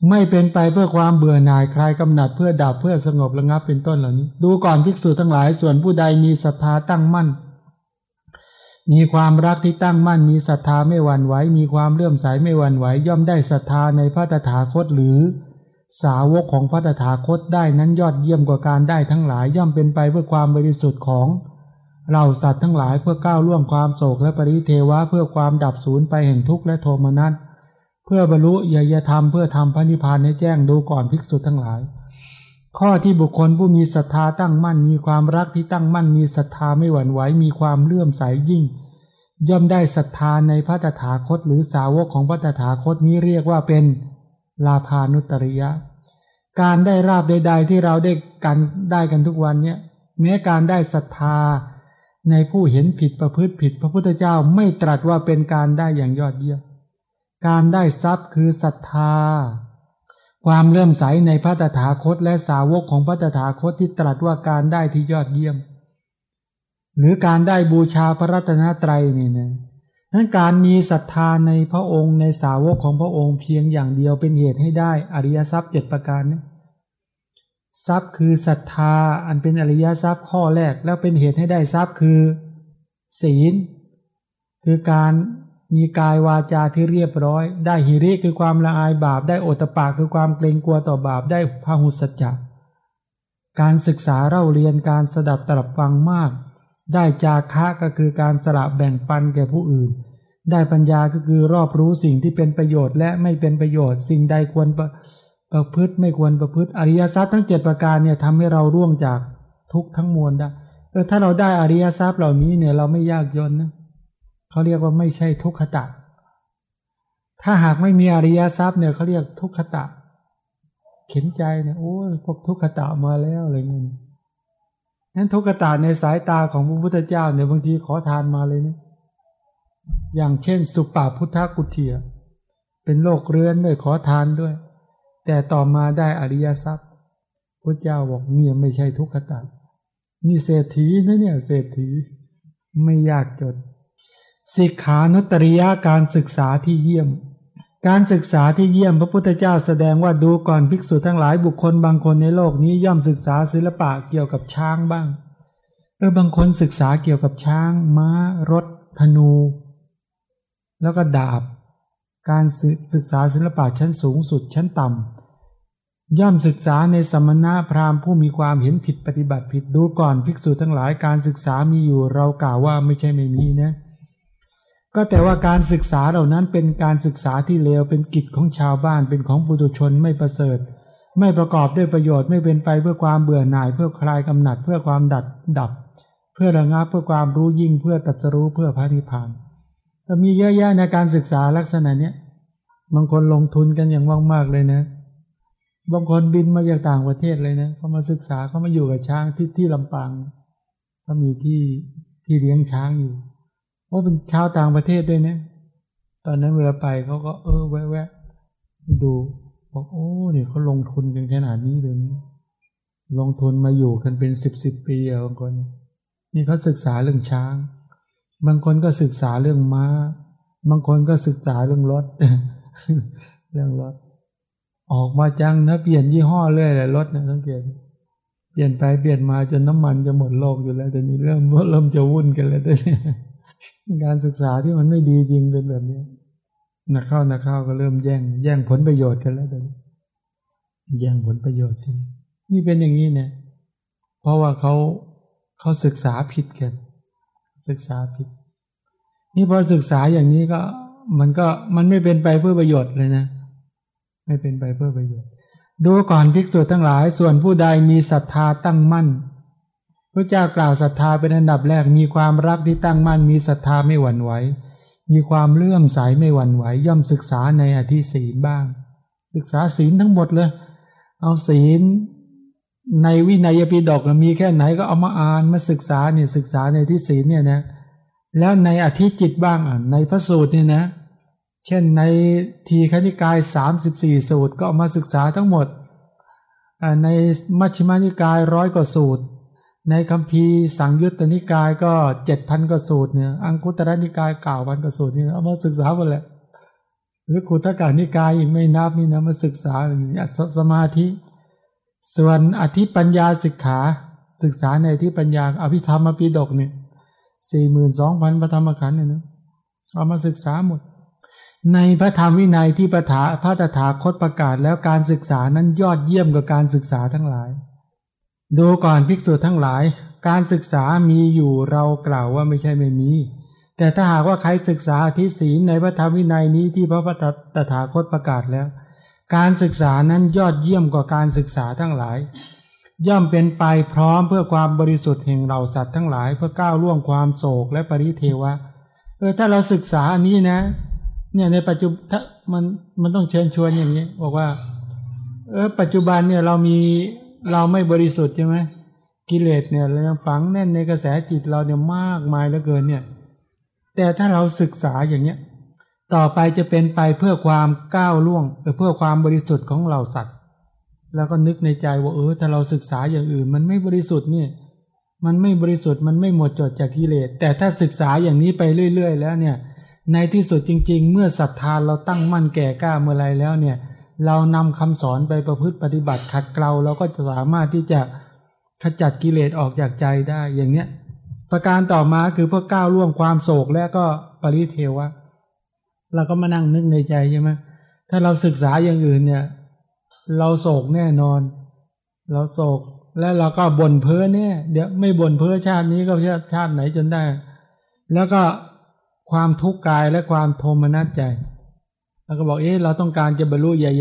ไม่เป็นไปเพื่อความเบื่อหน่ายคลายกำหนัดเพื่อดับเพื่อสงบระงับเป็นต้นเหล่านี้ ดูก่อนภิกษุทั้งหลายส่วนผู้ใดมีศรัทธาตั้งมั่น มีความรักที่ตั้งมั่น มีศรัทธาไม่หวั่นไหวมีความเลื่อมใสไม่หวั่นไหวย่อมได้ศรัทธาในพระตถาคตหรือ สาวกของพระตถาคตได้นั้นยอดเยี่ยมกว่าการได้ทั้งหลายย่อมเป็นไปเพื่อความบริสุทธิ์ของเราสัตว์ทั้งหลายเพื่อก้าวล่วงความโศกและปริเทวะเพื่อความดับสูญไปแห่งทุกข์และโทมนัส เพื่อบรรลุยยธรรมเพื่อทำพระนิพพานให้แจ้งดูก่อนภิกษุทั้งหลาย ข้อที่บุคคลผู้มีศรัทธาตั้งมั่น มีความรักที่ตั้งมั่น มีศรัทธาไม่หวั่นไหวมีความเลื่อมใสยยิ่ง ย่อมได้ศรัทธาในพระตถาคต หรือสาวกของพระตถาคตนี้เรียกว่าเป็นลาภานุตริยะ การได้ราบใด ๆ ที่เราได้กันได้กันทุกวันเนี่ยแม้การได้ศรัทธาในผู้เห็นผิดประพฤติผิด พระพุทธเจ้าไม่ตรัสว่าเป็นการได้อย่างยอดเยี่ยม การได้ทรัพย์คือศรัทธา ความเลื่อมใสในพระตถาคตและสาวกของพระตถาคตที่ตรัสว่าการได้ที่ยอดเยี่ยม หรือการได้บูชาพระรัตนตรัยนี่นะนั้นการมีศรัทธาในพระองค์ในสาวกของพระองค์เพียงอย่างเดียวเป็นเหตุให้ได้อริยทรัพย์เจ็ดประการนี้ทรัพย์คือศรัทธาอันเป็นอริยทรัพย์ข้อแรกแล้วเป็นเหตุให้ได้ทรัพย์คือ ศีล คือการ มีกายวาจาที่เรียบร้อย ได้หิริคือความละอายบาป ได้โอตปาคือความเกรงกลัวต่อบาป ได้พาหุสัจจะการศึกษาเล่าเรียนการสดับตรับฟังมาก ได้จาคะก็คือการสละแบ่งปันแก่ผู้อื่น ได้ปัญญาก็คือรอบรู้สิ่งที่เป็นประโยชน์และไม่เป็นประโยชน์ สิ่งใดควรประพฤติไม่ควรประพฤติอริยทรัพย์ทั้งเจ็ดประการเนี่ยทำให้เราร่วงจากทุกทั้งมวลได้เออถ้าเราได้อริยทรัพย์เหล่านี้เนี่ยเราไม่ยากจนนะ เขาเรียกว่าไม่ใช่ทุกขตะ ถ้าหากไม่มีอริยทรัพย์เนี่ยเขาเรียกทุกขตะ เข็นใจเนี่ยโอ้ยพวกทุกขตะมาแล้วอะไรเงี้ยนั้นทุกขตะในสายตาของพระพุทธเจ้าเนี่ยบางทีขอทานมาเลยเนี่ยอย่างเช่น สุปาพุทธกุเทียเป็นโรคเรื้อนด้วยขอทานด้วย แต่ต่อมาได้อริยทรัพย์พระเจ้าบอกเนี่ยไม่ใช่ทุกขตานี่เศรษฐีนะเนี่ยเศรษฐีไม่ยากจน สิกขานุตริยาการศึกษาที่เยี่ยม การศึกษาที่เยี่ยมพระพุทธเจ้าแสดงว่าดูก่อนภิกษุทั้งหลายบุคคลบางคนในโลกนี้ย่อมศึกษาศิลปะเกี่ยวกับช้างบ้าง เออบางคนศึกษาเกี่ยวกับช้างม้า รถ ธนู แล้วก็ดาบ การศึกษาศิลปะชั้นสูงสุดชั้นต่ำย่อมศึกษาในสมณะพราหมณ์ผู้มีความเห็นผิดปฏิบัติผิดดูก่อนภิกษุทั้งหลายการศึกษามีอยู่เรากล่าวว่าไม่ใช่ไม่มีนะ ก็แต่ว่าการศึกษาเหล่านั้นเป็นการศึกษาที่เลวเป็นกิจของชาวบ้านเป็นของบุตุชนไม่ประเสริฐ ไม่ประกอบด้วยประโยชน์ไม่เป็นไปเพื่อความเบื่อหน่ายเพื่อคลายกำหนัดเพื่อความดัดดับ เพื่อระงับเพื่อความรู้ยิ่งเพื่อตัดสรู้เพื่อพระนิพพานก็มีเยอะแยะในการศึกษาลักษณะเนี้ยบางคนลงทุนกันอย่างมากๆเลยนะบางคนบินมาจากต่างประเทศเลยนะเขามาศึกษาเขามาอยู่กับช้างที่ที่ลำปางเขามีที่ที่เลี้ยงช้างอยู่ โอ้เป็นชาวต่างประเทศด้วยเนะตอนนั้นเวลาไปเขาก็ เออแวะแวะดูบอกโอ้เนี่ยเขาลงทุนกันขนาดนี้เลยนะลงทุนมาอยู่กันเป็นสิบสิบปีอะบางคน นี่เขาศึกษาเรื่องช้าง บางคนก็ศึกษาเรื่องม้า บางคนก็ศึกษาเรื่องรถ เรื่องรถ ออกมาจังนะเปลี่ยนยี่ห้อเรื่อยเลยรถนะสังเกตเปลี่ยนไปเปลี่ยนมาจนน้ำมันจะหมดโลกอยู่แล้วแต่นี้เริ่มเริ่มจะวุ่นกันแล้วเนี่ การศึกษาที่มันไม่ดีจริงเป็นแบบนี้นักเข้านักเข้าก็เริ่มแย่ง แย่งผลประโยชน์กันแล้วแต่แย่งผลประโยชน์กันนี่เป็นอย่างนี้เนี่ยเพราะว่าเขาเขาศึกษาผิดกัน ศึกษาผิด นี่พอศึกษาอย่างนี้ก็มันก็มันไม่เป็นไปเพื่อประโยชน์เลยนะ ไม่เป็นไปเพื่อประโยชน์ ดูก่อนภิกษุทั้งหลาย ส่วนผู้ใดมีศรัทธาตั้งมั่น พระเจ้ากล่าวศรัทธาเป็นอันดับแรกมีความรักที่ตั้งมั่นมีศรัทธาไม่หวั่นไหวมีความเลื่อมใสไม่หวั่นไหวย่อมศึกษาในอธิศีลบ้าง ศึกษาศีลทั้งหมดเลย เอาศีลในวินัยปิฎกมีแค่ไหนก็เอามาอ่านมาศึกษาเนี่ยศึกษาในที่ศีลเนี่ยนะแล้วในอธิจิตบ้างอะในพระสูตรเนี่ยนะ เช่นในทีคณิกายสามสิบสี่สูตรก็เอามาศึกษาทั้งหมดในมัชฌิมานิกายร้อยกว่าสูตร ในคัมภีร์สังยุตตนิกายก็เจ็ดพันกสูตรเนี่ย อังคุตระนิกายเก่าพันกสูตรนี่เอามาศึกษาหมดแหละ หรือขุตกานิกายอีกไม่นับนี่นะมาศึกษาสมาธิ ส่วนอธิปัญญาศึกขาศึกษาในที่ปัญญาอภิธรรมปีดกเนี่ยสี่หมื่นสองพันพระธรรมขันธ์เนี่ยนะเอามาศึกษาหมด ในพระธรรมวินัยที่ประถาพระตถาคตประกาศแล้วการศึกษานั้นยอดเยี่ยมกว่าการศึกษาทั้งหลาย ดูก่อนภิกษุทั้งหลาย การศึกษามีอยู่เรากล่าวว่าไม่ใช่ไม่มี แต่ถ้าหากว่าใครศึกษาอธิศีลในพระธรรมวินัยนี้ที่พระตถาคตประกาศแล้ว การศึกษานั้นยอดเยี่ยมกว่าการศึกษาทั้งหลาย ย่อมเป็นไปพร้อมเพื่อความบริสุทธิ์แห่งเราสัตว์ทั้งหลายเพื่อก้าวล่วงความโศกและปริเทวะเออถ้าเราศึกษาอันนี้นะ เนี่ยในปัจจุบันมันมันต้องเชิญชวนอย่างนี้ บอกว่า เออปัจจุบันเนี่ยเรามี เราไม่บริสุทธิ์ใช่ไหมกิเลสเนี่ยเราฝังแน่นในกระแสจิตเราเนี่ยมากมายเหลือเกินเนี่ย แต่ถ้าเราศึกษาอย่างเนี้ย ต่อไปจะเป็นไปเพื่อความก้าวล่วงเพื่อความบริสุทธิ์ของเราสัตว์ แล้วก็นึกในใจว่าเออถ้าเราศึกษาอย่างอื่น มันไม่บริสุทธิ์เนี่ย มันไม่บริสุทธิ์มันไม่หมดจดจากกิเลส แต่ถ้าศึกษาอย่างนี้ไปเรื่อย ๆ แล้วเนี่ย ในที่สุดจริง ๆ เมื่อศรัทธาเราตั้งมั่นแก่กล้าเมื่อไรแล้วเนี่ย เรานำคำสอนไปประพฤติปฏิบัติขัดเกลาเราก็จะสามารถที่จะขจัดกิเลสออกจากใจได้อย่างเนี้ย ประการต่อมาคือเพื่อก้าวล่วงความโศกและก็ปริเทวะเราก็มานั่งนึกในใจใช่ไหมถ้าเราศึกษาอย่างอื่นเนี่ย เราโศกแน่นอน เราโศกแล้วเราก็บ่นเพ้อเนี่ย เดี๋ยวไม่บ่นเพ้อชาตินี้ก็ชาติชาติไหนจนได้ แล้วก็ความทุกข์กายและความโทมนัสใจ แล้วก็บอกเอ๊ะเราต้องการจะบรรลุใหญ่